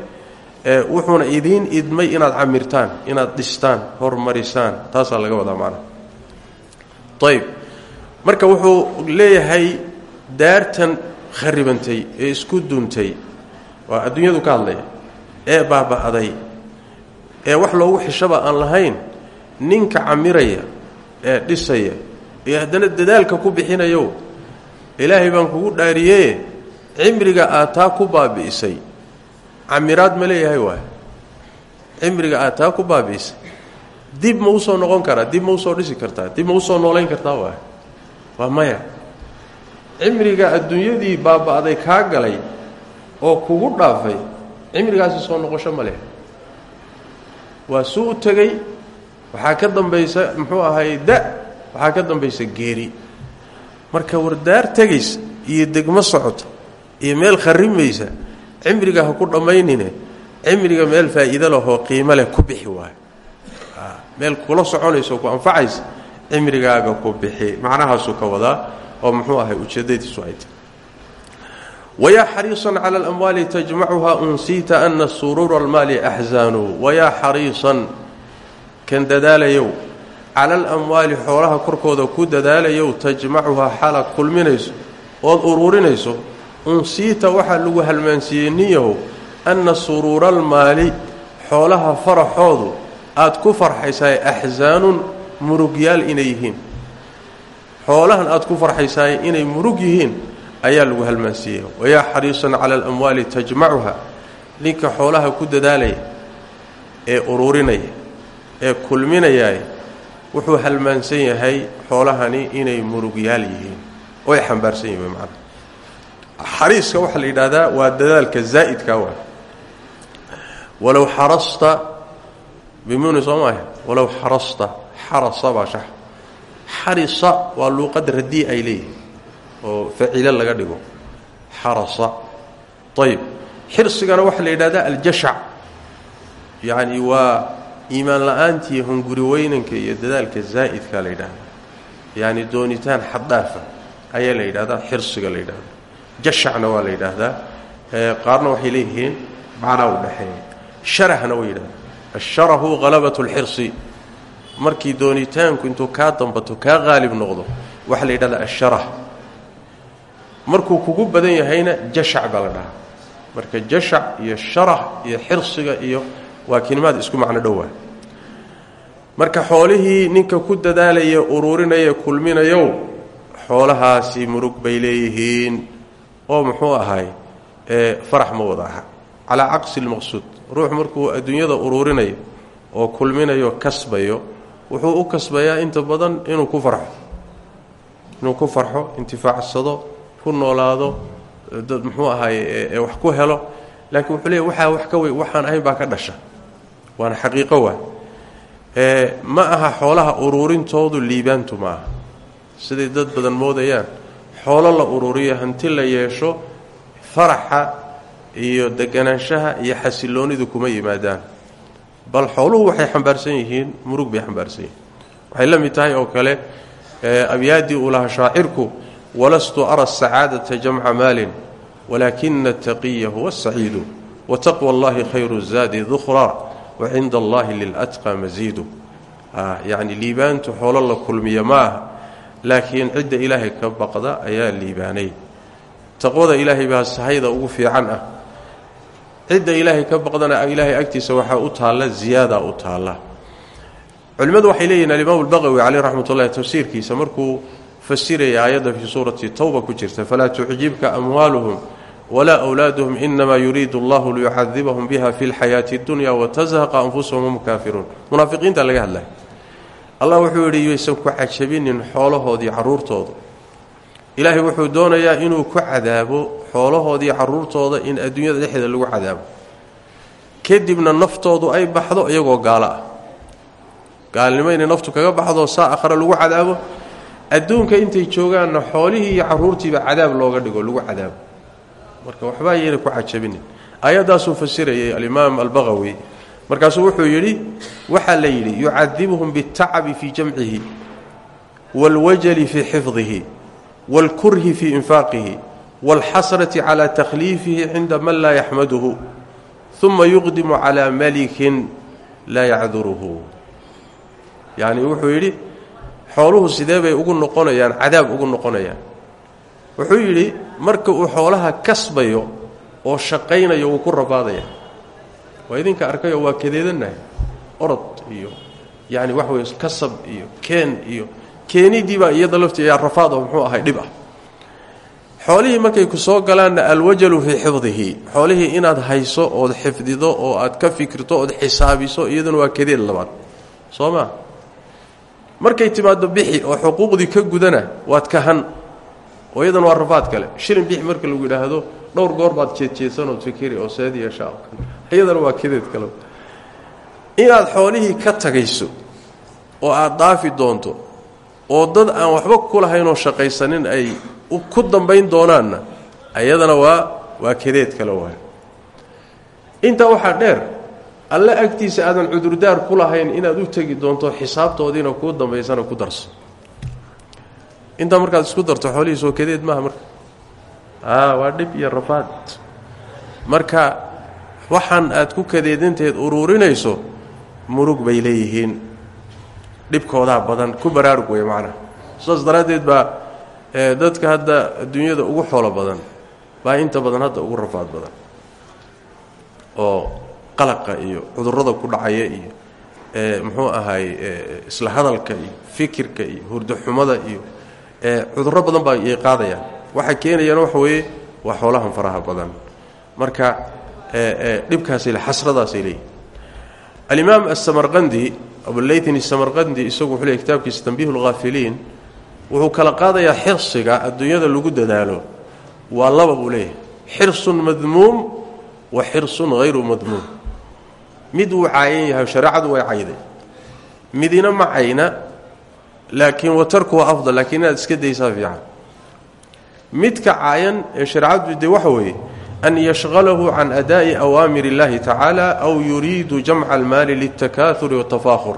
wuxuuna idiin idmay inaad camirtaan inaad dhistaan hormarisaan. Taasaa laga wadaa macnaha ayb marka wuxuu leeyahay daartan kharibantay ee isku duntay. Waa adduunyadu ka hadlaya ee baaba'day ee wax loogu xishaba aan lahayn ninka camiraya ee dhisaya ee haddana dadaalka ku bixinayo ilaahay baan kugu dhaariyee cimriga aad taa ku baabi'isay. Camiraad ma leeyahay waay? Cimriga aad taa ku baabi'isay. Dib ma u soo noqon karaa dib ma u soo dhisi kartaa dib ma u soo noolayn kartaa waay waa maya. Cimriga adduunyadii baaba'day kaa galay oo kugu dhaafay cimrigaasi soo noqosho ma leh. Waa suu tegey waxaa ka dambaysa muxuu ahay da waxaa ka dambaysa geeri. Marka wardaar tegaysa iyo degmo socota iyo meel kharimaysa cimriga ha ku dhammaynine. Cimriga meel faa'iido lahoo qiimo leh ku bixi waayo. Meel kula soconayso ku anfacaysa cimrigaaga ku bixi. Macnahaasuu ka wadaa oo muxuu ahay ujeeddadiisu ay tahay wayaa xariisan cala alamwaali tajmacuha unsiita ana suruura almaali axzaanu wayaa xariisan. Kan dadaalayow cala alamwaali xoolaha korkooda ku dadaalayow tajmacuhaa xaalaad kulminayso ood uruurinayso unsiita waxaa lagu halmaansiiyey ninyahow anna suruura almaali xoolaha faraxoodu aad ku farxaysaay axsaanun murugyaal inay yihiin. Xoolahan aad ku farxaysaay inay murug yihiin ayaa lagu halmaansiiyey. Wayaa xariisan cala alamwaali tajmacuha ninka xoolaha ku dadaalaya ee uruurinaya ee kulminayaay wuxuu halmaansan yahay xoolahani inay murugyaal yihiin. Oo ay xambaarsan yihiin macana xariiska waxaa la yidhaahdaa waa dadaalka zaa'idka waa. Walow xarasta bimuni soo maaha walow xarasta xarasa baa shax. Xarisa waa luuqad radii ay leeyihiin oo facilo laga dhigo. Xarasa. Ayib xirsigana waxaa la yidhahdaa aljashac. Yacni waa iimaan la'aantii hunguri weynanka iyo dadaalka zaa'idka la yidhahda yacni doonitaan xaddhaafa ayaa la yidhahdaa xirsiga la yidhahda jashacna waa la yidhaahdaa qaarna waxay leeyihiin macnaa u dhexeeya. Sharahna way yidhahdaa asharahu halabat اlxirsi markii doonitaanku intuu kaa dambato kaa qaalib noqdo waxaa la yidhahdaa asharah. Markuu kugu badan yahayna jashac baa la dhahaa. Marka jashac iyo sharah iyo xirsiga iyo waa kelimaad isku macno dhowaa. Marka xoolihii ninka ku dadaalaya uruurinaya kulminayow xoolahaasi murug bay leeyihiin. Oo muxuu ahay? Farax ma wada aha. Calaa caqsi lmaqsuud ruux markuu adduunyada uruurinayo oo kulminayo kasbayo wuxuu u kasbayaa inta badan inuu ku farxo. Inuu ku farxo intifaacsado ku noolaado dad muxuu ahay wax ku helo. Laakiin wuxuu leeya waxaa wax ka wey waxaan ahayn baa ka dhasha. Waana xaqiiqo waa. Ma aha xoolaha uruurintoodu liibaantu ma aha. Siday dad badan moodayaan xoolo la uruuriyo hanti la yeesho faraxa iyo deganaanshaha iyo xasiloonidu kuma yimaadaan bal xooluhu waxay xambaarsan yihiin murug bay xambaarsan yihiin. Waxay la mid tahay oo kale abyaaddii uu lahaa shaacirku walastu ara asacaadata jamca maalin walaakina ataqiya huwa asaciidu wa taqwa allahi khayru zaadi dukhraa wa cinda allahi lilatqa masiidu yacni liibaantu xoolo la kulmiya ma aha laakiin cidda ilaahay ka baqda ayaa liibaanay. Taqwada ilaahay baa sahayda ugu fiican ah cidda ilaahay ka baqdana ilaahay agtiisa waxaa u taalla ziyaada u taalla. Culimmadu waxay leeyihiin alimaam albaqawi caleyh raxmat ullahi tafsiirkiisa markuu fasiraya aayadda fii suurati towba ku jirta falaa tucjibka amwaaluhum walaa wlaaduhum inamaa yuriidu allahu liyucadibahum biha fi lxayaati اdunya watazhaqa anfusahum hum kaafiruun munaafiqiinta laga hadlay. Allah wuxuu yidhi yaysan ku cajabinin xoolahoodii caruurtooda ilaahay wuxuu doonayaa inuu ku cadaabo xoolahoodii caruurtooda in adduunyada dhexdeeda lagu cadaabo. Kadibna naftoodu ay baxdo iyagoo gaalo ah gaalnimo naftu kaga baxdo saa akhre lagu cadaabo. Adduunka intay joogaanna xoolihii iyo caruurtiiba cadaab looga dhigo lagu cadaabo. Marka waxba ayayna ku cajabinin aayaddaasuu fasirayay alimaam albaqawi markaasuu wuxuu yidhi waxaa la yidhi yucadibuhum biاtacabi fii jamcihi wاlwajali fii xifdihi wاlkurhi fii infaaqihi wاlxasrati calى takhliifihi cinda man laa yaxmaduhu uma yuqdimu calى malikin laa yacduruhu yacni wuxuu yidhi xooluhu sidee bay ugu noqonayaan cadaab ugu noqonayaan wuxuu yidhi marka uu xoolaha kasbayo oo shaqaynayo wuu ku rabaadaya waa idinka arkayoo waa kadeedanahay orod iyo yacni waxa weye kasab iyo keen iyo keenidiibaa iyada lafteeyaa rafaad oo muxuu ahay dhib ah markay ku soo galaanna alwajalu fii xifdihi. Xoolihii inaad hayso ood xifdido oo aad ka fikirto ood xisaabiso iyaduna waa kadeed labaad. Soo markay timaaddo bixi oo xuquuqdii ka gudana waad kahan oo iyadana waa rafaad kale. Shilin bixi marka lagu yidhaahdo dhowr goor baad jeedjeedsanood fikiri oo seed yeeshaa iyadana waa kadeed kale. Inaad xoolihii ka tagayso oo aad dhaafi doonto oo dad aan waxba ku lahaynoo shaqaysanin ay ku dambayn doonaanna iyadana waa waa kadeed kale waay. Intaa waxaa dheer alle agtiisa aadan cudurdaar ku lahayn inaad u tegi doonto xisaabtoodiina kuu dambaysana ku darso. Intaa markaad isku darto xoolihii soo kadeed maaha marka. A waa dhib iyo rafaad. Marka waxaan aad ku kadeedanteed uruurinayso murug bay leeyihiin dhibkoodaa badan ku baraarug wey macnaha saas daraaddeed baa dadka hadda adduunyada ugu xoolo badan baa inta badan hadda ugu rafaad badan. Oo qalaqa iyo cudurrada ku dhacaya iyo muxuu ahaay isla hadalka iyo fikirka iyo hurdoxumada iyo cudurro badan baa ay qaadayaan. Waxa keenayana waxa weeye waa xoolahan faraha badan. Marka dhibkaasay xasradaasay leeyihiin alimaam asamarqandi abuleytin asamarqandi isagu wuxuu leey kitaabkiisa tanbiihu lhaafiliin wuxuu kala qaadayaa xirsiga adduunyada lagu dadaalo. Waa laba buu leeyahay. Xirsun madmuum wa xirsun hayru madmuum. Mid wuu caayan yahay shareecadu way cayday. Midina ma cayna laakiin watarkuwa afdal laakiin inaad iska daysaa fiican. Midka caayan ee shareecadu dee waxa weeye an yashqalahu can adaa'i awaamir اllahi tacaala aw yuriidu jamca almaali liltakaahuri waاtafaahur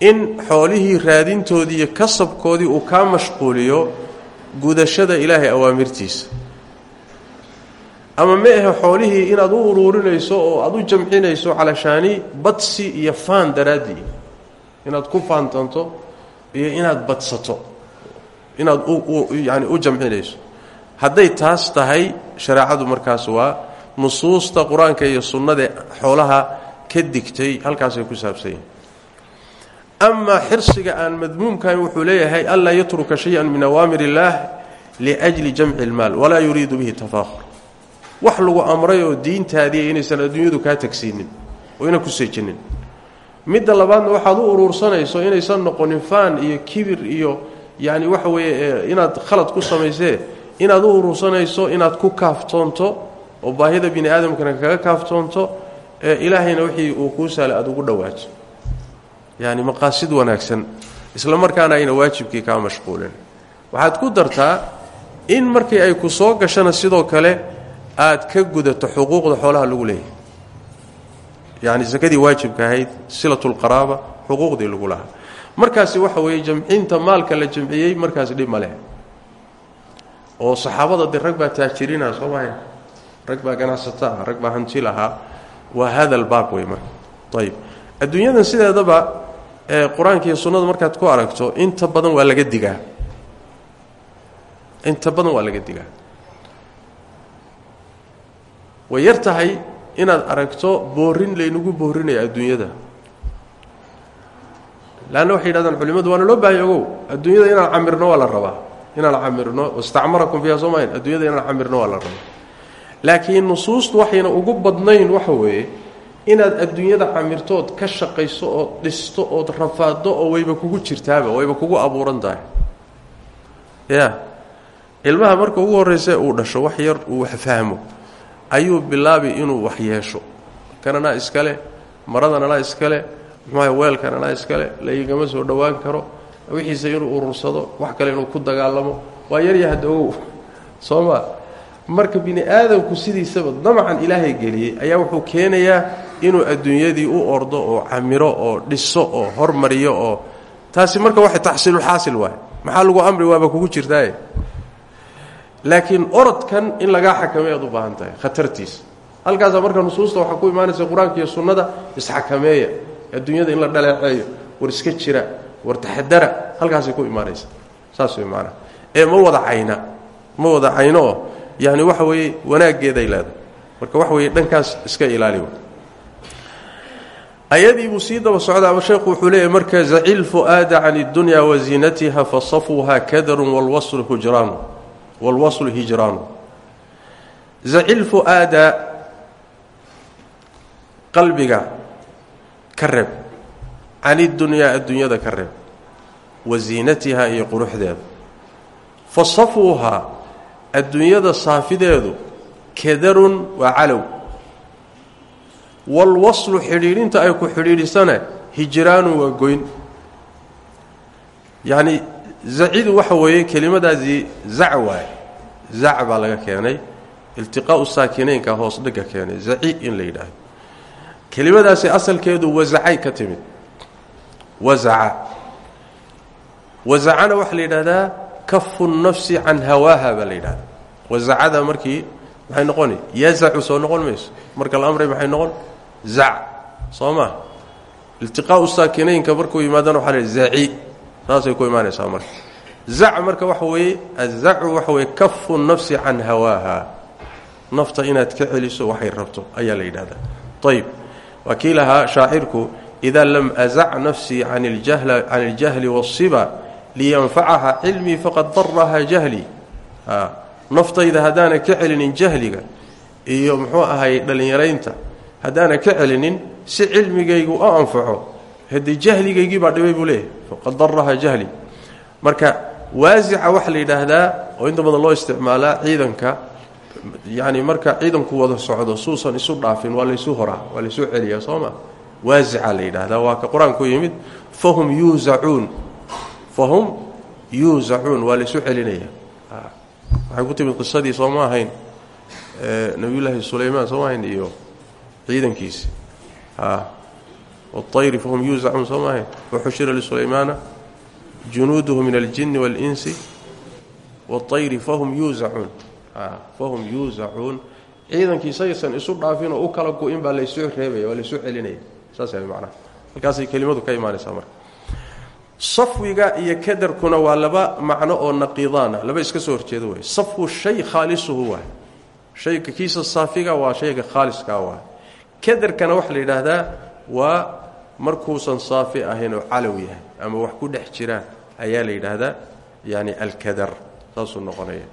in xoolihii raadintoodii iyo kasabkoodii uu kaa mashquuliyo gudashada ilaahay awaamirtiisa ama ma ahe xoolihii inaad u uruurinayso oo aad u jamcinayso calashaani badsi iyo faan daraaddii inaad ku faantanto iyo inaad badsato inaad u jamcinayso hadday taas tahay shareecadu markaas waa nusuusta qur'aanka iyo sunnada xoolaha ka digtay halkaasay ku saabsan yihiin amaa xirsiga aan madmuumkahayn wuxuu leeyahay anlaa yatruka shay-an min awaamir illaah liajli jamci ilmaal walaa yuriidu bihi tafaahur wax lagu amray oo diintaadiiya inaysan adduunyadu kaa tagsiinin oo ina ku seejinin. Midda labaadna waxaad u uruursanayso inaysan noqonin faan iyo kibir iyo yacni waxa weeye inaad khalad ku samaysee inaad u uruursanayso inaad ku kaaftoonto oo baahida bini aadamkana kaga kaaftoonto ee ilaahayna wixii uu kuu sahlay aad ugu dhowaato. Yacni maqaasid wanaagsan isla markaana ayna waajibkii kaa mashquulin. Waxaad ku dartaa in markii ay ku soo gashana sidoo kale aad ka gudato xuquuqda xoolaha lagu leeyahay. Yani sakadii waajibka ahayd silatulqaraaba xuquuqdii lagu lahaa. Markaasi waxa weeye jamcinta maalka la jamciyey markaasi dhib ma leh oo saxaabada de rag baa taajiriina soo mahay rag baa ganacsato ah rag baa hanti lahaa waa hada albaab wey marka. Adduunyadan sideedaba ee qur'aanka iyo sunnada markaad ku aragto inta badan waa laga digaa. Inta badan waa laga digaa. Way yar tahay inaad aragto boorin laynagu boorinayo adduunyada. Leanna waxay yidhahdaan culimmadu waana loo baahaya ogow? Inaan camirno waa rabaa inaan camirno istacmarakum fiiha soo mahayn adduunyada inaan camirno waa la rabaa. Laakiin nusuustu waxayna ugu badnayn waxa weeye inaad adduunyada camirtood ka shaqayso ood dhisto ood rafaaddo oo wayba kugu jirtaaba wayba kugu abuuran tahay. Ya ilmaha marka ugu horraysa uu dhasho wax yar uu wax fahmo ayuu bilaabi inuu wax yeesho. Kananaa iskale maradananaa iskale muxuuaha weelkananaa iskale laygama soo dhowaan karo wixiisa inuu urursado wax kale inuu ku dagaalamo. Waa yaryahad ogow soo ma. Marka bini aadamku sidiisaba damacan ilaahay geliyey ayaa wuxuu keenayaa inuu adduunyadii u ordo oo camiro oo dhiso oo hormariyo oo taasi marka waxay taxsiilulxaasil waay. Maxaa lagu amri waaba kugu jirtaaye. Laakiin orodkan in lagaa xakamey aad u baahan tahay khatartiisa halkaasaa marka nusuusta waxaa ku imaanaysa qur'aanka iyo sunnada isxakameeya adduunyada in la dhaleeceeyo war iska jira war taxadara halkaasay ku imaanaysa. Saas way maanaa ee ma wada cayna. Ma wada cayno. Oo yani waxa weeye wanaaggeeday marka waxa weeye dhankaas iska ilaali ayadii buu sii daba socdaa ama sheekhu wuxuu leeyahy marka zacil fu'aada can اdunya waziinatiha fasafuha kadarun walwaslu hujraanu walwaslu hijraanu zacil fu'aada qalbiga ka can idunyaa addunyada ka reeb waziinatiha iyo quruxdeeda. Fasafuuhaa adduunyada saafideedu kadarun waa calow. Walwaslu xidhiidhinta ay ku xidhiidhisana hijraanun waa goyn. Yacni zacidu waxa weeye kelimadaasii zac waay. Zac baa laga keenay. Iltiqaa'u saakinaynka hoos dhega keenay. Zaci in la yidhaahdo kelimadaasi asalkeedu wasacay ka timid wasaca wasacana waxaa la yidhahdaa kafu nafsi can hawaaha baa la markii maxay noqoni yazacu soo noqon mayso. Marka la amray noqon? Zac. Soo ma iltiqaa'u saakinaynka markuu yimaadana waxa la saasay ku imaanaysaa marka. Zac marka waxa weeye azacu waxa weeye kafu nafsi can hawaaha. Nafta inaad ka celiso waxay rabto ayaa la yidhahdaa. Ayib waa ida lam azac nafsii can اljahli wاsiba liyanfacaha cilmii faqad daraha jahli naftayda haddaana ka celinin jahliga iyo muxuu ahay dhallinyaraynta haddaana ka celinin si cilmigaygu u anfaco haddii jahligaygii baa dhibay buu leeyahay faqad daraha jahli marka waasica waxaa la yidhaahdaa oo inta badan loo isticmaalaa ciidanka yacni marka ciidanku wada socdo suusan isu dhaafin waa laysu horaa waa laysu celiyaa soo ma waasica la yidhaahdaa ka qur'aanku yimid fahum yuusacuun fahum yuusacuun waa laysu celinaya. Waxay ku timid qisadii soo ma ahayn nabiyullaahi sulaymaan soo ma ahayn iyo ciidankiisi waayri fahum yuusacuun soo ma ahayn. Waxushira lisulaymaana junuuduhu min aljini waalinsi waayri fahum yuusacuun fahum yuusacuun ciidankii saysan isu dhaafin oo u kala go-in baa laysu reebaya waa laysu celinaya saas manaa halkaasay kelimadu ka imaanaysaa marka. Safwiga iyo kadarkuna waa laba macno oo naqiidaana laba iska soo horjeeda wey safwu shay khaalisuhu waay shayga kiisa saafiga waa shayga khaaliskaa waay kadarkana waxaa la yidhaahdaa waa markuusan saafi ahayn oo calow yahay ama wax ku dhex jiraan ayaa la yidhaahdaa yani alkadar saasuu noqonaya.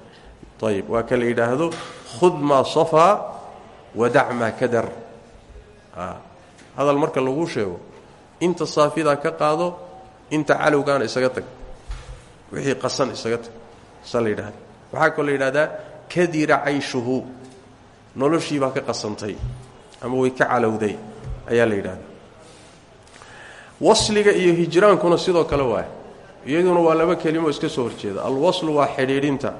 Ayib waa ka la yidhaahdo khud maa safaa wadac maa kadar hadal marka laguu sheego inta saafidaa ka qaado inta calowgaana isaga tag wixii qasan isaga tag saa la yidhahda waxaa kaloo la yidhahdaa kadira cayshuhu noloshiibaa ka qasantay ama way ka calowday ayaa la yidhahdaa. Wasliga iyo hijraankuna sidoo kale waay iyaduna waa laba kelimo iska soo horjeeda. Alwaslu waa xidhiidhinta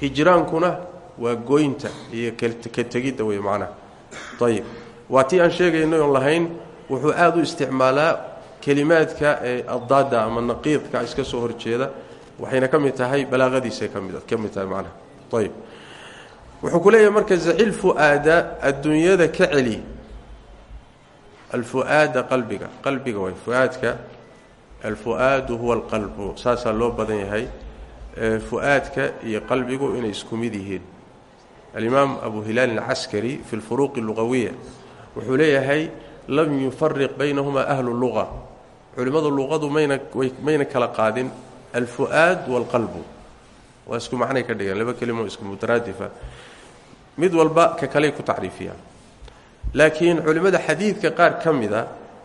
hijraankuna waa goynta iyo ka tegidda wey macnaha ayib waa tii aan sheegaynay oon lahayn wuxuu aada u isticmaalaa kelimaadka ee addaada ama naqiidka iska soo horjeeda waxayna ka mid tahay balaaqadiisay ka mid ka mid tahay macnaha. Ayb wuxuu ku leeyahay marka zacil fu-aada adduunyada ka celi. Alfu-aada qalbiga qalbiga way fu-aadka alfu-aadu huwa alqalbu saasaa loo badan yahay fu-aadka iyo qalbigu inay isku mid yihiin. Alimaam abu hilaal alcaskari fi lfuruuqi lugawiya wuxuu leeyahay lam yufariq baynahuma ahlu luga culimmadu luqadu mayna mayna kala qaadin. Alfu-aad waalqalbu waa isku macnay ka dhigeen laba kelimo isku mutaraadifa. Mid walba ka kaley ku tacriifiyaan laakiin culimmada xadiidka qaar ka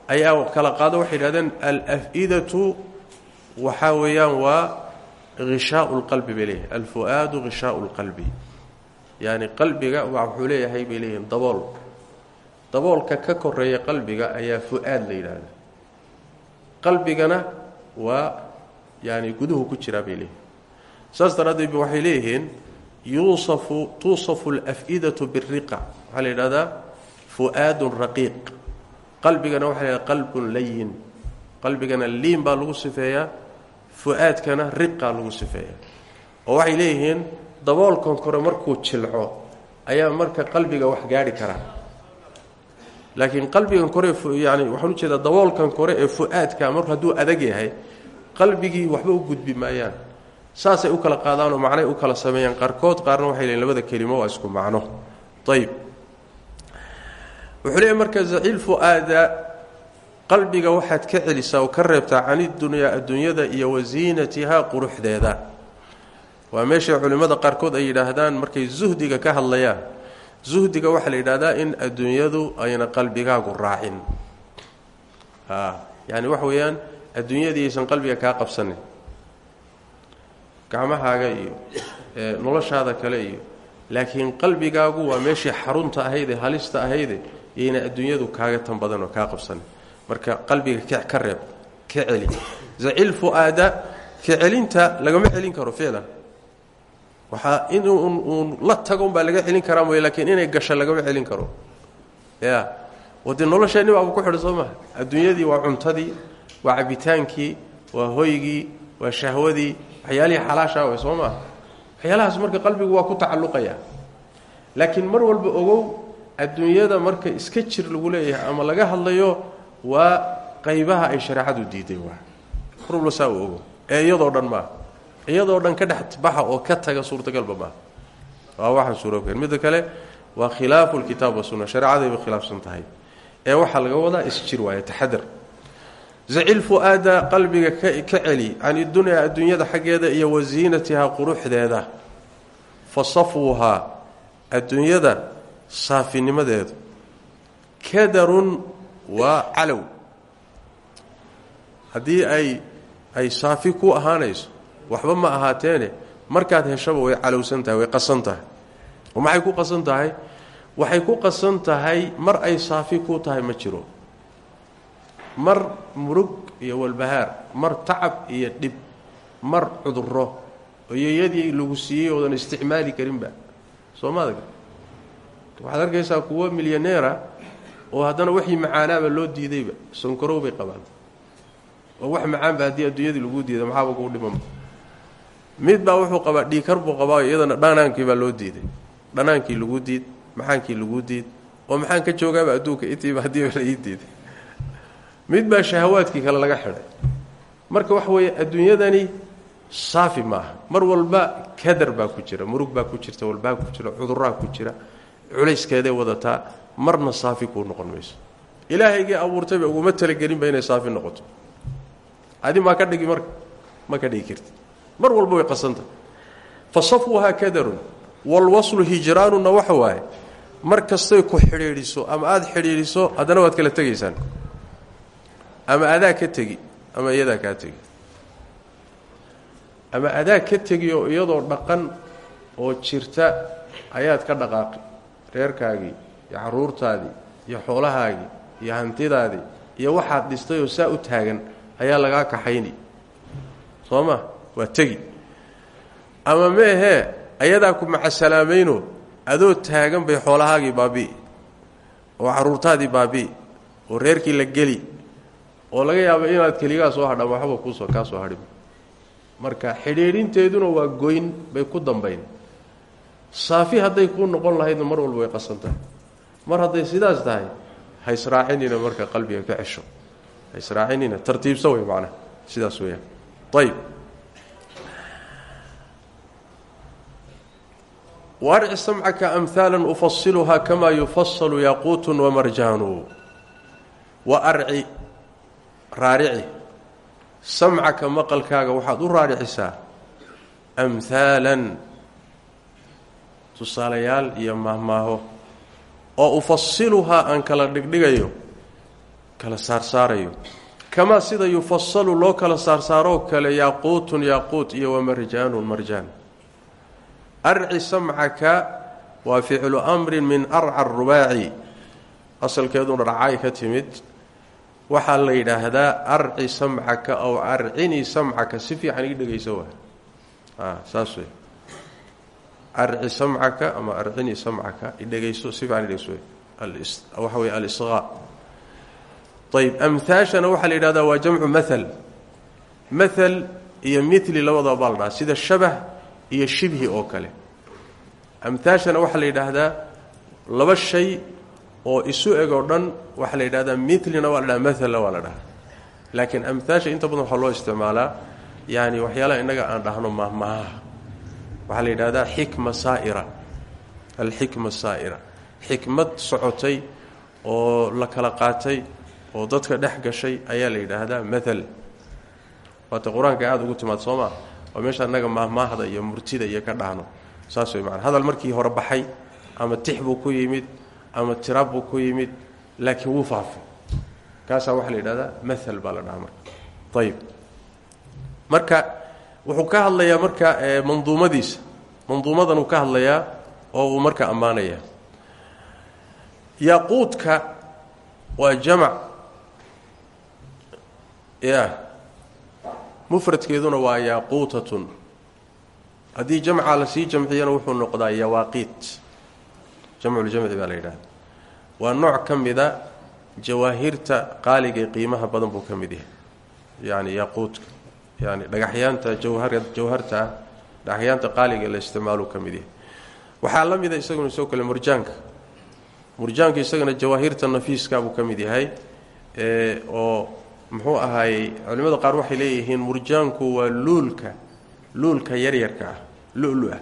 ayaa kala qaado waxay yidhahdeen alaf-idatu waxaa weeyaan waa hishaau lqalbi bay leeyahay alfu-aadu hishaau lqalbi yacni qalbiga wuxuu leeyahay dabool daboolka ka koreeya qalbiga ayaa fu-aad la yidhaahda qalbigana waa yani guduhu ku jiraa bay leeyihiin saas daraaddeed ba waxay leeyihiin yuusafu tuusafu alaf-idatu biriqa waxaa la yidhahdaa fu-aadun raqiiq. Qalbigana waxaa la yidhahda qalbun layin qalbigana liin baa lagu sifeeyaa fu-aadkana riqaa lagu sifeeyaa. Oo waxay leeyihiin daboolkan kore markuu jilco ayaa marka qalbiga wax gaadhi karaa laakiin qalbigan kore yani waxaan u jeedaa daboolkan kore ee fu-aadka mar hadduu adag yahay qalbigii waxba u gudbi maayaan. Saasay u kala qaadaanoo macnay u kala sameeyaan. Qaarkood qaarna waxay leeyiin labada kelimo waa isku macno. Ayb wuxuu leeyahy marka zaciil fu-aada qalbiga waxaad ka celisaa oo ka reebtaa canidunyaa adduunyada iyo wasiinatihaa quruxdeeda. Waa meeshay culimmada qaarkood ay yidhaahdaan markay zuhdiga ka hadlayaan zuhdiga waxaa la yidhahdaa in adduunyadu ayna qalbigaagu raacin. Yani waxa weeyaan adduunyadii aysan qalbiga kaa qabsanin. Gacmahaaga iyo noloshaada kale iyo laakiin qalbigaagu waa meeshii xarunta ahayde halista ahayde yayna adduunyadu kaaga tan badan oo kaa qabsanin. Marka qalbiga ka reeb ka celi. Zacil fu-aada ka lagama celin karo ficlan waxaa in la tago umbaa laga celin karaa mooye lakiin inay gasho lagama celin karo. Ya wadee nolosheenni baaba ku xidhan soo maha adduunyadii waa cuntadii waa cabitaankii waa hoygii waa shahwadii waxyaalihii xalaashaa way soo maaha waxyaalahaas marka qalbigu waa ku tacalluqaya. Laakiin mar walba ogow adduunyada marka iska jir lagu leeyahay ama laga hadlayo waa qaybaha ay shareecadu diiday waa. Mar walba saa u ogow. Ee iyadoo dhan maaha iyadoo dhan ka dhex baxa oo ka taga suurtagalba maaha waa waxaan suuroobkeen midda kale waa khilaafu lkitaab wasunna shareecadayba khilaafsan tahay. Ee waxaa laga wadaa isjir waaye taxadar zacil fu-aada qalbiga ka celi can idunyaa adduunyada xaggeeda iyo wasiinatihaa quruxdeeda. Fa safwuhaa adduunyada saafinimadeedu. Kadarun waa calow. Haddii ay ay saafi ku ahaanayso waxba ma ahaateene markaad heshaba way calowsan tahay way qasan tahay. Oo maxay ku qasan tahay? Waxay ku qasan tahay mar ay saafi ku tahay ma jiro. Mar murug iyo walbahaar mar tacab iyo dhib mar cuduro iyo iyadii lagu siiyey oodan isticmaali karinba soo maadaga waxaad arkaysaa kuwo milyaneera oo haddana wixii macaanaaba loo diidayba sankarow bay qabaan. Oo wax macaanba haddii adduunyadii lagu diida maxaaba kuu dhimama mid baa wuxuu qabaa dhiikar buu qabaa iyadana dhanaankii baa loo diiday. Dhanaankii lagu diid maxaankii lagu diid oo maxaan ka joogaaba adduunka intiiba haddiiba la ii diiday. Mid baa shahawaadkii kale laga xidhay marka waxa weeye adduunyadani saafi maaha. Mar walba kadar baa ku jira murug baa ku jirta walbaa ku jira cuduraa ku jira culayskeeday wadataa marna saafi kuu noqon mayso. Ilaahaygii abuurtayba uguma talagelinba inay saafi noqoto. Adi maa ka dhigi marka ma ka dhigi karti mar walba way qasanta fa safwuhaa kadarun walwaslu hijraanuna waxa waaye mar kastay ku xidhiidhiso ama aada xidhiidhiso haddana waad kala tegaysaan. Ama adaa ka tegi ama iyadaa kaa tegi. Ama adaa ka tegi oo iyadoo dhaqan oo jirta ayaad ka dhaqaaqi. Reerkaagii iyo caruurtaadii iyo xoolahaagii iyo hantidaadii iyo waxaad dhistay oo saa u taagan ayaa lagaa kaxayni. Soo ma waa tegi. Ama meehee ayadaa ku macasalaamayno adoo taagan bay xoolahaagii baabi'i oo carruurtaadii baabii oo reerkii la geli oo laga yaabo inaad keligaa soo hadhaan waxba kuusoo kaa soo hadhin. Marka xidhiidhinteeduna waa goyn bay ku dambayn. Saafi hadday kuu noqon lahaydna mar walba way qasan tahay mar hadday sidaas tahay ha israacinina marka qalbiga ka cesho ha israacinina tartiibsa wey macnaha sidaas weeyaan. Ayib waarci samcaka amhaala ufasiluhaa kamaa yufasalu yaquutun wamarjaanu wa arci raarici samcaka maqalkaaga waxaad u raaricisaa amhaalan tusaalayaal iyo maahmaaho oo ufasiluhaa aan kala dhigdhigayo kala saarsaarayo kamaa sida yufasalu loo kala saarsaaroo kale yaaquutun yaaquut iyo wamarjaanun marjaan arci samcaka waa ficlu amrin min arca arubaaci asalkeeduna racay ka timid. Waxaa la yidhaahdaa arci samcaka aw arcini samcaka. Si fiican ii dhegayso waa saas wey arci samcaka ama arcini samcaka idhegayso si fiican idhegayso waxa wey alisqaa ayb amhaashana waxaa la yidhahdaa waa jamcu maal maal iyo mili labadaba baa la dhaha sida shabah iyo shibhi oo kale. Amhaashana waxaa la yidhaahdaa laba shay oo isu eg oo dhan waxaa la yidhahdaa milina waa la dhaha maala waa la amhaasha inta badan waxaa loo isticmaalaa yani waxyaalaha innaga aan dhahno mahmahaha waxaa la yidhahdaa xikma saa'ira. Alxikma saa'ira. Xikmad socotay oo la kala qaatay oo dadka dhex gashay ayaa la yidhaahdaa maal waata qur'aanka ugu timaad soo oo meesha annaga maahmaahda iyo murtida iyo ka dhahno. Saas way maana hadal markii hore baxay ama tix buu ku yimid ama tiraab buu ku yimid laakiin wuu faafay. Kaasaa waxaa la yidhahdaa maal baa la dhahaa marka. Ayib marka wuxuu ka hadlayaa marka manduumadiisa. Manduumadan uu ka hadlayaa oo uu marka ammaanaya yaaquudka waa jamac. Ya mufradkeeduna waa yaaquutatun haddii jamca la sii jamciyana wuxuu noqdaa yawaaqiit jamculjamci baa la yidhahda waa nooc ka mida jawaahirta qaaliga ee qiimaha badan buu ka mid yahay. Yani yaaquudka yani dhagaxyaanta jawhar jawharta ah dhagaxyaanta qaaliga la isticmaaluu ka mid yahay. Waxaa la mida isaguna isoo kale murjaanka. Murjaanka isagana jawaahirta nafiiska buu ka mid yahay oo muxuu ahaayey culimmada qaar waxay leeyihiin murjaanku waa luulka luulka yaryarka ah lulu-ah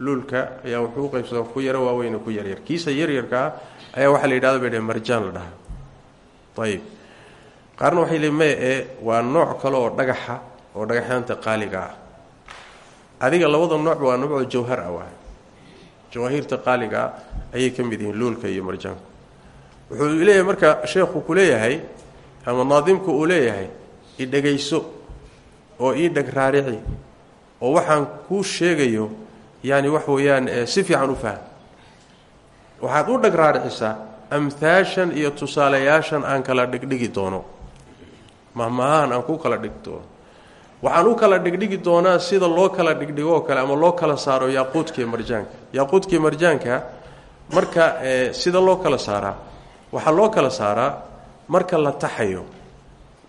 luulka ayaa wuxuu uqaybsada ku yaro waaweyne ku yaryar. Kiisa yaryarka ah ayaa waxaa la yidhahda bay dheh marjaan la dhahaa. Ayib. Qaarna waxay leeyiin maya ee waa nooc kale oo dhagaxa oo dhagaxyaanta qaaliga ah. Adiga labada nooc waa noocoo jawhar ah waa jawaahiirta qaaliga ah ayay ka mid yihiin luulka iyo marjaanku. Wuxuu leeyahay marka sheekhu ku leeyahay ama naadimku uu leeyahay idhegayso oo ii dheg raarici oo waxaan kuu sheegayo yaani wax weeyaan si fiican u faham waxaad u dheg raaricisaa amhaashan iyo tusaalayaashan aan kala dhigdhigi doono. Mahmahaan aan ku kala dhigi doono waxaan u kala dhigdhigi doonaa sida loo kala dhigdhigo kale ama loo kala saaro yaaquudkiiyo marjaanka. Yaaquudkiiyo marjaanka marka sida loo kala saaraa. Waxaa loo kala saaraa marka la taxayo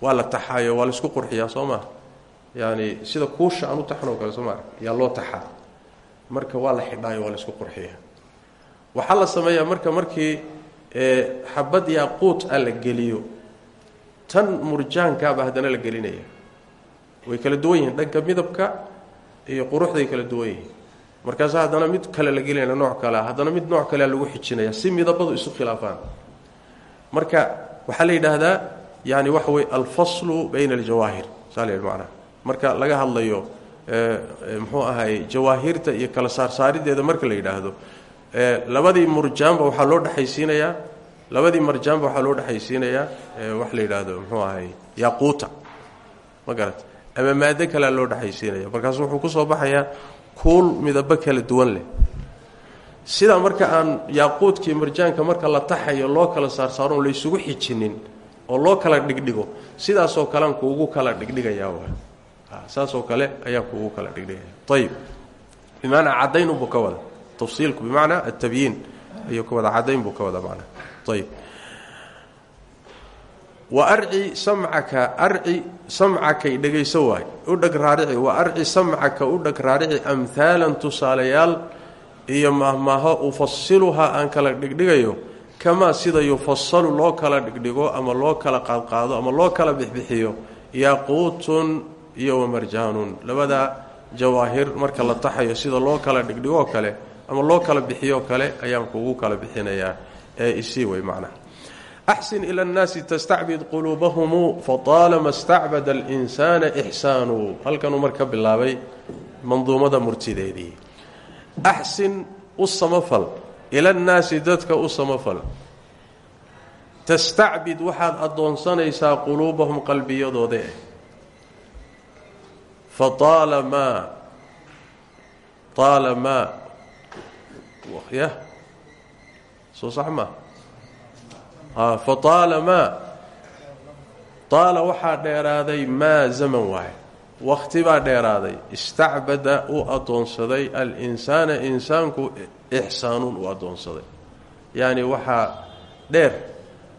waa la taxayo waa la isku qurxiyaa soo maa yaani sida kuusha aan u taxnoo kale soo maa yaa loo taxaa. Marka waa la xidhaayo waa la isku qurxiyaa. Waxaa la sameeyaa marka markii xabad yaaquut a la geliyo tan murjaankaaba haddana la gelinaya. Way kala duwan yihiin dhanka midabka iyo quruxday kala duwan yihiin. Markaasa haddana mid kale la gelinaya nooc kalea haddana mid nooc kalea lagu xijinaya si midabadu isu khilaafaan. Marka waxaa la yidhaahdaa yani waxa wey alfaslu bayna aljawaahir saa la yidhi macnaha marka laga hadlayo muxuu ahay jawaahirta iyo kala saarsaarideeda marka la yidhaahdo labadii murjaanba waxaa loo dhexaysiinayaa labadii marjaanba waxaa loo dhexaysiinayaa wax la yidhaahdo muxuu ahay yaquuta ma ama maado kalea loo dhexaysiinaya markaas wuxuu ku soo baxayaa kuul midabo kala duwan leh sidaa marka aan yaaquudkii marjaanka marka la taxayo loo kala saarsaaron laysugu xijinin oo loo kala dhigdhigo sidaasoo kalean kuugu kala dhigdhigayaa saasoo kale ayaa kuugu kala dhigdhigaya ayib bimacnaa caddayn unbuu ka wada tafsiilku bimacnaa atabyiin ayuu ka wada caddayn buu ka wada macnaa ayb wa arci samcaka arci samcakay dhegayso waay. U dheg raarici. Wa arci samcaka u dheg raarici. Amhaalan tusaalayaal iyo mahmaaho ufasiluhaa aan kala dhigdhigayo kamaa sida yufasalu loo kala dhigdhigo ama loo kala qaadqaado ama loo kala bixbixiyo yaaquutun iyo wamarjaanun labada jawaahir marka la taxayo sida loo kala dhigdhigoo kale ama loo kala bixiyoo kale ayaan kugu kala bixinayaa. Ee isii wey macnaha axsin ila annaasi tastacbid quluubahumu fataalama stacbada alinsaana ixsaanu. Halkanuu marka bilaabay manduumada murtideedii axsin u samafal ila annaasi dadka u samafal tastacbid waxaad addoonsanaysaa quluubahum qalbiyadooda eh fa aalamaa aalamaa ya soo sax maa fa aalamaa taala waxaa dheeraaday maa zaman waaye wakhti baa dheeraaday. Istacbada u addoonsaday al-insaana insaanku ixsaanuun u addoonsaday. Yacni waxaa dheer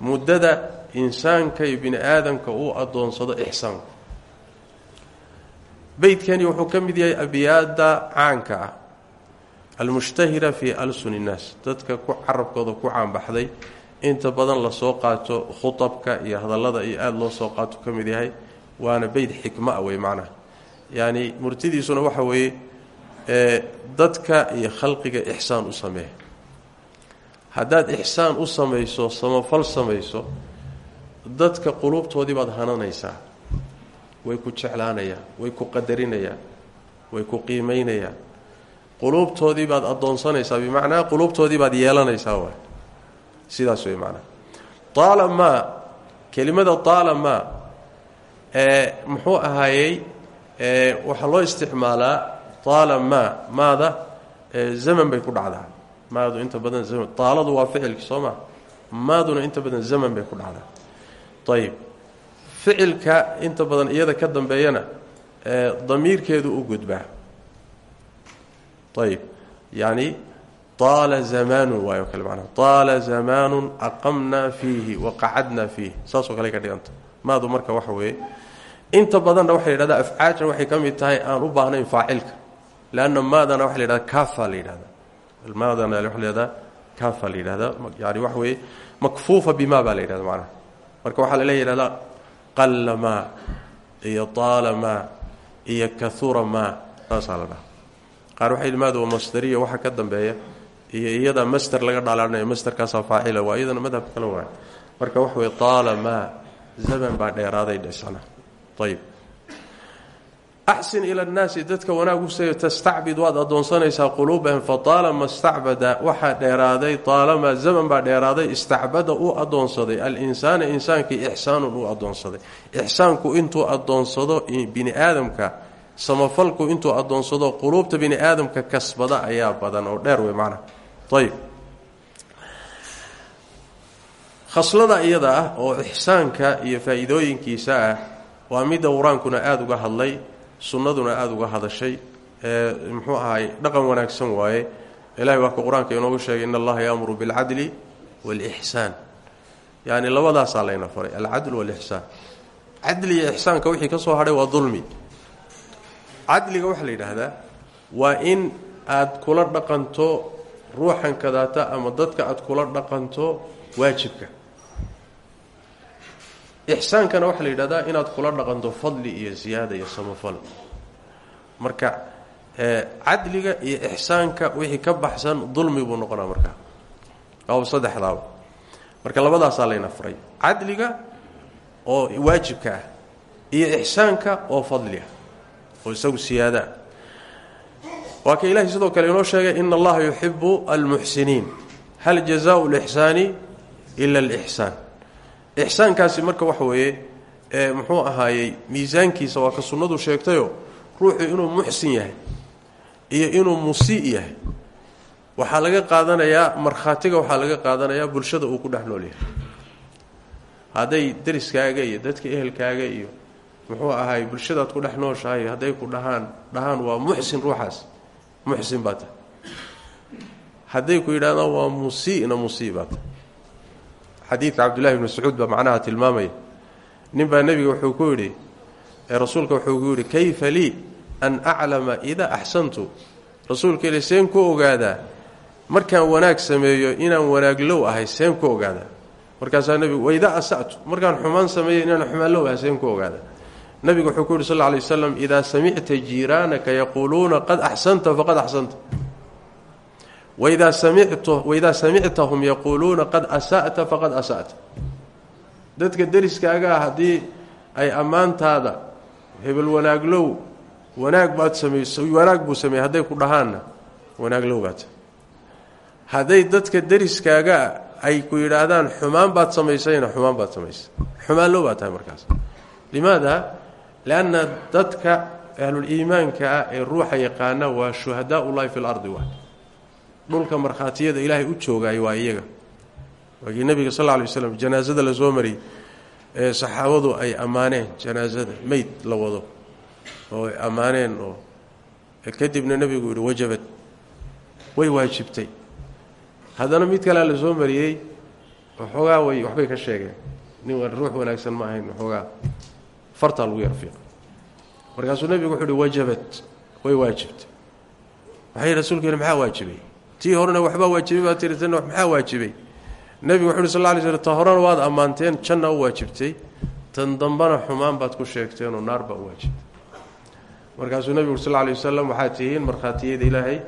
muddada insaankay bini aadamka uu addoonsado ixsaanku. Beydkani wuxuu ka mid yahay abyaada caanka ah almushtahira fii alsuni innaas dadka ku carabkooda ku caanbaxday inta badan la soo qaato khutabka iyo hadallada iyo aada loo soo qaato ka mid yahay waana beyd xikma ah wey macnaha. Yacni murtidiisuna waxa weeye dadka iyo khalqiga ixsaan u sameeya. Haddaad ixsaan u samayso samafal samayso dadka quluubtoodii baad hananaysaa. Way ku jeclaanayaan way ku qadarinayaan way ku qiimaynayaan quluubtoodii baad addoonsanaysaa bimacnaa quluubtoodii baad yeelanaysaa waay. Sidaas wey macnaa taalamaa kelimada taalamaa ee muxuu ahaayey waxaa loo isticmaalaa taalamaa maada zaman bay ku dhacdaa. Maadu inta badan zaman taaladu waa ficilki soo maaduna inta badan zaman bay ku dhacdaa. Ayib ficilka inta badan iyada ka dambeeyana damiirkeedu u gudbaa. Ayib yacni taala zamaanun waayo kale macnaha. Taala zamaanun aqamnaa fiihi waqacadnaa fiihi. Saasoo kale ka marka waxa weeye inta badanna waxay yidhahdaa afcaajna waxay ka tahay aan u baahnayn faacilka. Leanna maadana waxa la yidhahda kafa la yidhahda maadana la yidhahdaa kafa la yidhahdaa. Yani waxa weeye makfuufa bima baa la yidhahda macnaha. Marka waxaa lala yidhahdaa qalla iyo taala iyo kahura maa qaar waxay maadu waa waxa ka dambeeya iyo iyada master laga dhaalanayo masterkaasaa faacila waa iyadana madhab kale waay marka waxa weye taala zaman baa dheeraaday dhesana ayib axsin ila annaasi dadka wanaag u seeyo tastacbid waad addoonsanaysaa quluubahum fa taalama stacbada waxaa dheeraaday taalamaa zaman baa dheeraaday istacbada uu addoonsaday. Al-insaana insaankii ixsaanun uu addoonsaday. Ixsaanku intuu addoonsado bini aadamka samafalku intuu addoonsado quluubta bini aadamka kasbada ayaa badan oo dheer wey macnaha ayib khaslada iyada ah oo ixsaanka iyo faa'iidooyinkiisa ah waa midda qur'aankuna aada uga hadlay sunnaduna aada uga hadashay ee muxuu ahaay dhaqan wanaagsan waaye. Ilahay waa ka qur'aanka inoogu sheegay in allaha yaamuru bilcadli waalixsaan yacni labadaasaa layna faray alcadl waalixsaan cadli iyo ixsaanka wixii ka soo waa dulmi. Cadliga waxaa la yidhaahdaa waa in aad kula dhaqanto ruuxan kadaata ama dadka aad kula dhaqanto waajibka ixsaankana waxaa la yidhahdaa inaad kula dhaqanto fadli iyo ziyaada iyo samafal. Marka cadliga iyo ixsaanka wixii ka baxsan dulmi buu noqonaa markaa waaba saddexdaaba. Marka labadaasaa layna furay. Cadliga oo waajibka ah iyo ixsaanka oo fadli ah oo isagu siyaadaa waa ka ilaahay sidoo kale inoo sheegay ina allaha yuxibu almuxsiniin hal jazaau lixsaani ila alixsaan ixsaankaasi marka waxa weeye ee muxuu ahaayey miisaankiisa waa ka sunnadu sheegtayoo ruuxu inuu muxsin yahay iyo inuu musii yahay. Waxaa laga qaadanayaa markhaatiga waxaa laga qaadanayaa bulshada uu ku dhex nool yahay. Hadday deriskaaga iyo dadka ehelkaaga iyo muxuu ahaay bulshadaad ku dhex nooshahay hadday ku dhahaan dhahaan waa muxsin ruuxaas. Muxsin baa tahay ku yidhahdaan waa musiina musii baa tahay xadiidka cabdullahi bni mascuud baa macnaha tilmaamaya. Nin baa nebiga wuxuu ku yidhi rasuulka wuxuu ku yidhi kayfa lii an aclama idaa axsantu? Rasuulka ili seen ku ogaadaa markaan wanaag sameeyo inaan wanaaglow ahay seen ku ogaadaa markaasaa nebigu waidaa asa'tu markaan xumaan sameeyo inaan xumaanlow ahay seen ku ogaadaa nebigu wuxuu ku yidhi sal lla alay waslam idaa samicta jiiraanaka yaquuluuna qad axsanta faqad axsanta waidaa samictahum yaquuluuna qad asa'ta faqad asa'ta dadka deriskaagaa haddii ay ammaantaada hebel wanaaglow wanaag baad samaysay wanaag buu sameeyey hadday ku dhahaanna wanaaglow baad hadday dadka deriskaaga ay ku yidhaahdaan xumaan baad samaysayna xumaan baad samaysay xumaanlow baad tahay markaas limaada lianna dadka ahluliimaanka ah ee ruuxa yaqaana waa shuhadaa ullahi fi lardi wa dhulka markhaatiyada ilaahay u joogaay waa iyaga. Waagii nebiga sal lla lay waslam janaasada la soo mariyey ee saxaabadu ay ammaaneen janaasada meyd la wado oo ay ammaaneen oo kadibna nebigu yidhi wajabad way waajibtay. Haddana mid kalea la soo mariyey waxoogaa way waxbay ka sheegeen. Nin ruux wanaagsan ma ahayn waxoogaa fartaa lagu yarfiiqa markaasuu nebigu wuxuu uhi wajabad way waajibtay. Waxay rasuulka yidhi maxaa waajibay tii horena waxbaa waajibay baa tiri tanna maxaa waajibay? Nebigu wuxu sal lay slam ta horena waad ammaanteen janna u waajibtay. Tan dambana xumaan baad ku sheegteenoo naar baa u waajibtay. Markaasuu nebigu sal lla alay wasalam waxaad tihiin markhaatiyada ilaahay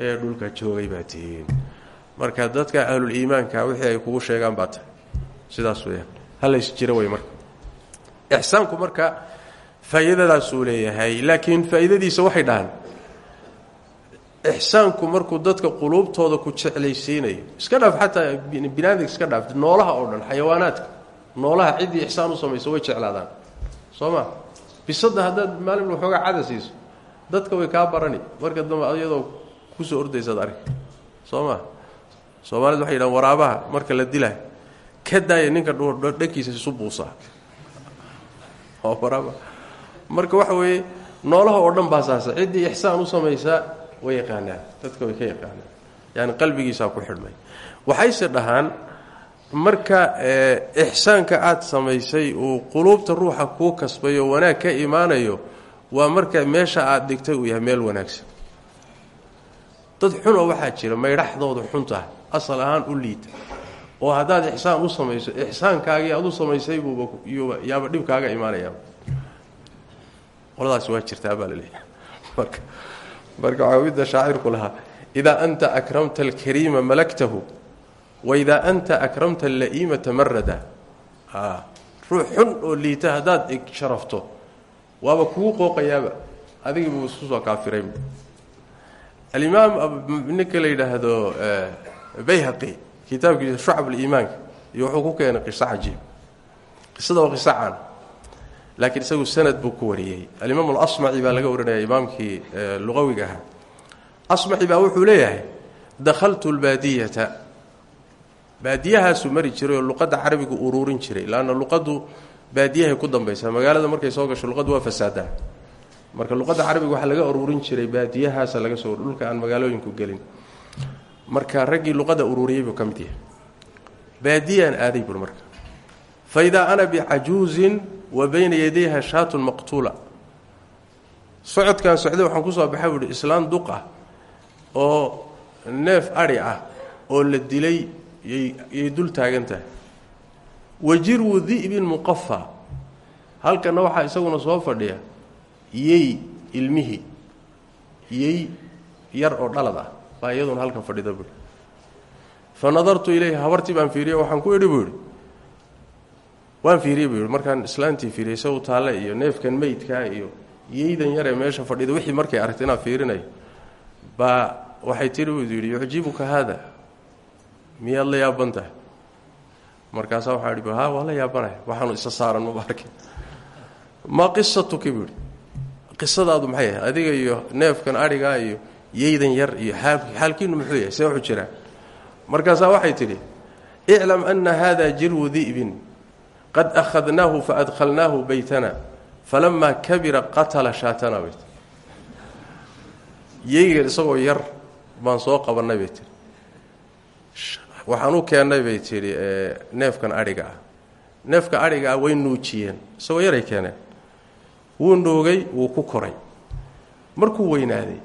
ee dhulka joogay baa tihiin. Marka dadka ahluliimaanka wixii ay kugu sheegaan baa tahay. Sidaas weyaan halays jiro wey marka. Ixsaanku marka faa'iidadaasuu leeyahay laakiin faa'iidadiisa waxay dhahaan ixsaanku markuu dadka quluubtooda ku jeclaysiinayo iska dhaaf xataa binaadamka iska dhaaf noolaha oo dhan xayawaanaadka noolaha ciddii ixsaan u samayso way jeclaadaan. Soo ma? Bisadda haddaad maalin waxoogaa cada siiso dadka way kaa barani marka dambe iyadoo ku soo ordaysaad arki soo ma? Soomaalida waxay yidhahan waraabaha marka la dilaayo ka daaya ninka dhankiisa isu buusaa marka waxa weeye noolaha oo dhan baa saasa ciddii ixsaan u samaysaa way yaqaanaan. Dadka way ka yaqaanaan. Yani qalbigiisaa ku xidhmay. Waxayse dhahaan marka ixsaanka aad samaysay uu quluubta ruuxa kuu kasbayo wanaag ka imaanayo waa marka meesha aad dhigtay uu yahay meel wanaagsan. Dad xunoo waxaa jira maydhaxdooda xuntaha asal ahaan u liita. Oo haddaad ixsaan u samayso ixsaankaagii aad u samaysay buuba yaaba dhibkaaga imaanayaa qoladaas waa jirtaa baa la leeyahay. Marka marka waxaa midda shaacirku lahaa idaa anta akramta alkariima malaktahu waidaa anta akramta alla'iima tamarada ruux xun oo liita haddaad sharafto waaba kugu qooqayaaba. Adigii buu isku soo kaafiray. Alimaam ninka la yidhaahdo bayhaqi kitaabkiisa shucab liimaanka iyo ku keenay qiso cajiib. Qisada waa qiso caan laakiin isagu sanad buu ku wariyey. Alimaam alasmaci baa laga warinaya imaamkii luqawiga ahaa. Asmaci baa wuxuu leeyahay dakhaltu lbaadiyata baadiyahaasuu mari jiray oo luqadda carabigu uruurin jiray laanna luqaddu baadiyahay ku dambaysaa magaalada markay soo gasho luqaddu waa fasaadaa. Marka luqadda carabiga waxaa laga uruurin jiray baadiyahaasa laga soo dhulka aan magaalooyinku gelin. Marka raggii luqadda uruuriyey buu ka mid yahay. Baadiyaan aaday buui marka. Fa ana bicajuuzin wa bayna yadayha shaatun maqtuula. Socodkan socday waxaan ku soo baxay buuhi islaan duq ah oo neef adhi ah oo la dilay yay dul taagan tahay. Wa jirwu di'bin muqafa halkanna waxaa isaguna soo fadhiya yey ilmihii yey yar oo dhalad ah baa iyaduna halkan fadhida buui fa nadartu ilayha habartii baan fiiriye waxaan ku idhi buu yidhi waan fiiriyey markaan islaantii fiiriyey isagu taalle iyo neefkan meydkaa iyo yeydan yaree meesha fadhida wixii markay aragtay inaan fiirinayo. Baa waxay tiri buu yidhi yucjibuka haada. Miyaad la yaaban tahay? Markaasaa waxaa idhi ha waa la yaabanaya waxaanu isa saaran maba maa qisatuki buu yidhi. Maxay adiga iyo neefkan adhigaa iyo yeydan yar iyo xaalkiinu muxuu yahay see wuxuu jiraa. Waxay tidhi iclam ana hada jirwu di'bin qad akhadnaahu faadkhalnaahu beytana falamaa kabira qatala shaatana bay tii isagoo yar baan soo qabannay bay tii waxaan u keennay bay tidhi neefkan adhiga ah. Neefka adhiga ah way nuujiyeen. Isagoo yaray keeneen. Wuu nuugay wuu ku koray. Markuu weynaaday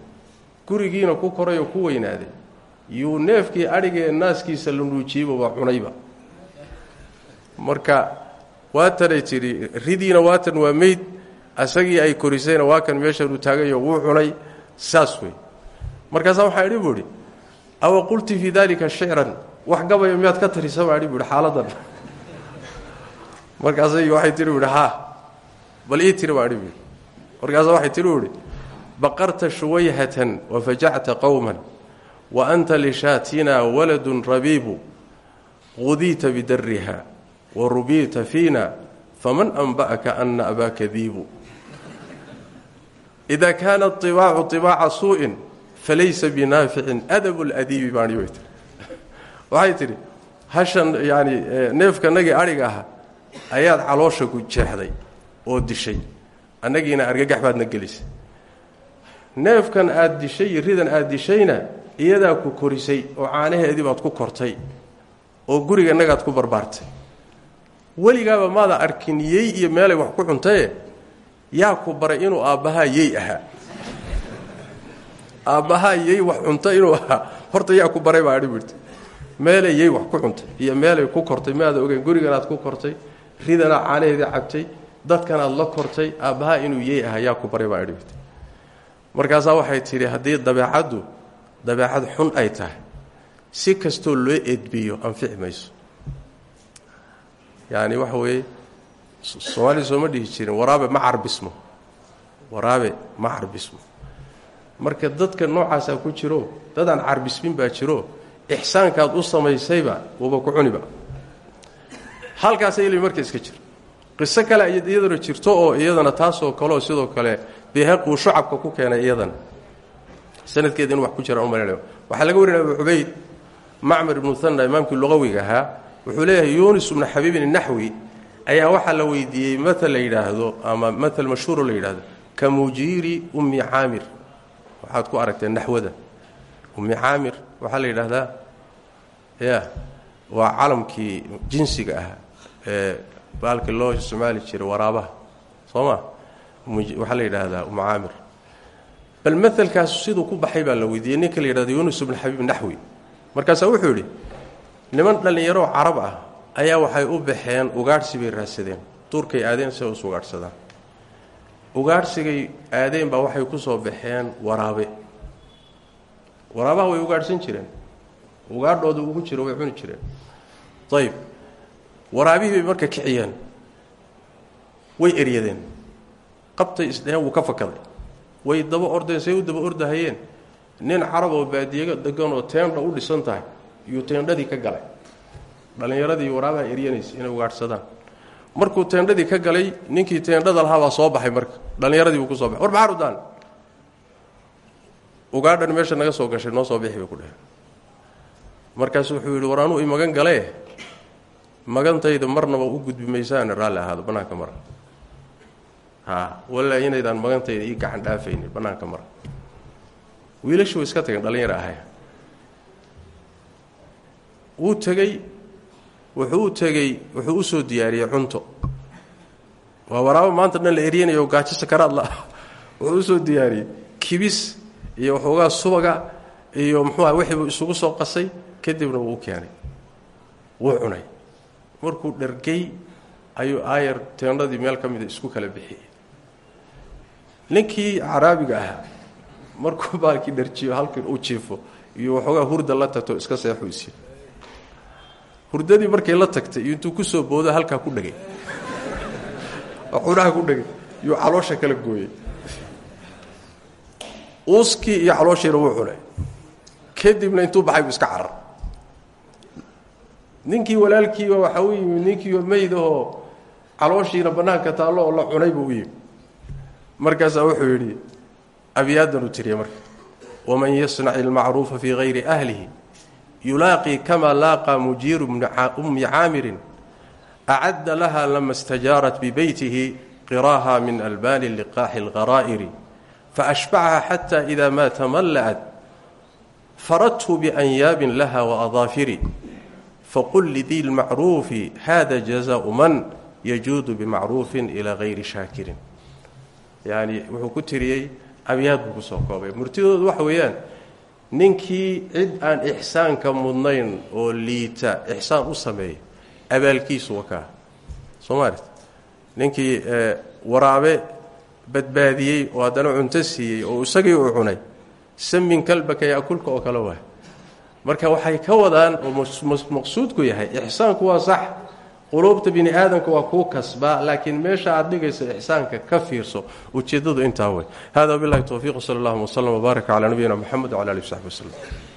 gurigiina ku koray oo ku weynaaday yuu neefkii adhigee naaskiisa la nuujiyeyba waa cunayba. Marka waatanay tidhi ridiina waatan waa meyd asagii ay korisayna waa kan meeshanuu taagayo wuu cunay saas wey. Markaasaa waxaa idhi buu idhi awa qulti fii daalika shicran wax gabaya miyaad ka tarisa baa idhi bu xaaladan markaasay waxay tihi bu haa. Bal ii tiri baa idhi bu markaasa waxay tihi bu baqarta shuwayhatan wafajacta qowman wa anta lishaatina waladun rabiibu qudiita bidariha wa rubiita fiina faman anba'aka ana abaaka diibu ida kaana ibaacu ibaaca suu'in falaysa binaaficin adabu ladiibi baani way tii waxay tidhi hashan yaani neefkanagii adhiga aha ayaad caloosha ku jeexday oo dishay annagiina argagax baadna gelisay neefkan aad dishay iyo ridan aad dishayna iyadaa ku korisay oo caanaheedii baad ku kortay oo guriga innagaad ku barbaartay weligaaba maada arkin yey iyo meelay wax ku cuntaye yaa ku baray inuu aabbahaa yey ahaa. Aabbahaa yey wax cunta inuu ahaa. Horta yaa ku baray baa adhi birta yey wax ku cuntay iyo meelay ku kortay. Maada ogeyn guriganaad ku kortay ridanaad caanaheedii cabtay dadkanaad la kortay aabbahaa inuu yey ahaa yaa ku baray baa adhi birta waxay tidhi haddii dabeecaddu dabeecad xun ay tahay. Si kastoo loo edbiyo anfici mayso yaani waxa weeye soomaaliya sooma dhihi jirin waraabe ma carbismo. Waraabe ma carbismo. Marka dadka noocaasaa ku jiro dadaan carbismin baa jiro ixsaankaad u samaysayba wuuba ku cuniba. Halkaasa ili marka iska jiro qiso kale iyadana jirto oo iyadana taasoo kaleoo sidoo kale beehaquu shucabka ku keenay iyadana. Sanadkeeda wax ku jira umal waxaa laga warinaya abu cubayd macmar ibnu imaamkii luqawiga ahaa wuxuu leeyahay yunis ibnu xabiibin inaxwi ayaa waxaa la weydiiyey maal la yidhaahdo ama maal mashhuuro la yidhaahdo ka mujiiri ummi caamir. Waxaad ku aragteen naxwada ummi caamir waxaa la yidhaahdaa ya waa calamkii jinsiga ahaa ee baalkii loo isticmaali jiray waraabaha soo ma? Waxaa la yidhaahdaa ummu caamir. Bal maalkaas siduu ku baxay baa la weydiiyey. Ninka la yidhahdo yunis ibnu xabiib naxwi markaasaa wuxuu yidhi niman dhallinyaroo carab ah ayaa waxay u baxeen ugaadhsi bay raadsadeen. Duurkay aadeen si ay us ugaadhsadaan ugaadhsigay aadeen baa waxay ku soo baxeen waraabe. Waraabaha way ugaadhsan jireen. Ugaadhooda ugu jiro way cuni jireen. Ayib waraabihii bay marka kiciyeen. Way eryadeen qabtay isdheheen wuu ka fakaday way daba ordeen say u daba ordahayeen. Nin carab oo baadiyaga degan oo teendha u dhisan tahay iyuu teendhadii ka galay. Dhallinyaradii waraabaha eryanaysa inay ugaadhsadaan markuu teendhadii ka galay ninkii teendhada lahaabaa soo baxay marka. Dhallinyaradii buu ku soo baxay. War maxaa rudaan ugaadhan meesha naga soo gashay noo soo bixi bay ku dheheen markaasu wuxuu yidhi war i magan galee? Magantayda marnaba u gudbi raalli ahaado bannaanka mara. Haa wallaa inaydaan magantayda ii gacan dhaafaynin bannaanka mara. Wiilashu way iska tageen dhallinyar ahay wuu tegey wuxuu tegey wuxuu u soo diyaariyey cunto. Waa waraabo maanta dhan la eryanayo gaajo sakaraad la wuxuu u soo diyaariyey kibis iyo waxoogaa subaga iyo muxuuha wixiibuu isugu soo qasay kadibna wuu keenay. Wuu cunay. Markuu dhargay ayuu aayar teendhadii meel ka mida isku kala bixiyey. Ninkii caraabiga ahaa markuu baalkii dharjiyo halkan u jiifo iyo waxoogaa hurda la tagto iska seexuysi hurdadii markay la tagtay iyo intuu ku soo boodo halkaa ku dhegay. Xunaha ku dhegay iyuu caloosha kala gooyey uuskii iyo calooshiina wuu cunay kadibna intuu baxay iska carar. Ninkii walaalkiiba waxa u yimid ninkiiba meydahoo calooshiina bannaanka taallo oo la cunay buu u yimid. Markaasaa wuxuu yidhi abyaadan uu tiriye marka waman yasnac ilmacruufa fii hayri ahlihi yulaaqii kama laaqa mujiiru ummi caamirin acadda laha lama istajaarat bibeytihi qiraaha min albaani liqaaxi algharaa'iri faashbacaha xata ida ma tamalla'at faradhu bianyaabin laha waadaafiri faqul lidii lmacruufi hada jazaau man yajuudu bimacruufin ilaa hayri shaakirin. Yacni wuxuu ku tiriyey abyaad buu ku soo koobay. Murtidoodu waxa weeyaan ninkii cid aan ixsaanka mudnayn oo liita ixsaan u sameeya abaalkiisu wakaa soomaalit ninkii waraabe badbaadiyey oo haddana cunto siiyey oo isagii uu cunay samin kalbaka yaakulka oo kale waay. Marka waxay ka wadaan oo maqsuudku yahay ixsaanku waa sax quluubta bini aadamka waa kuu kasbaa laakiin meesha aad dhigayso ixsaanka ka fiirso ujeeddadu intaa wey hada wabilahi towfiiq sal allahuma wslm wbaarak calaa nabiyina moxamed wcala alih w saxbi waslem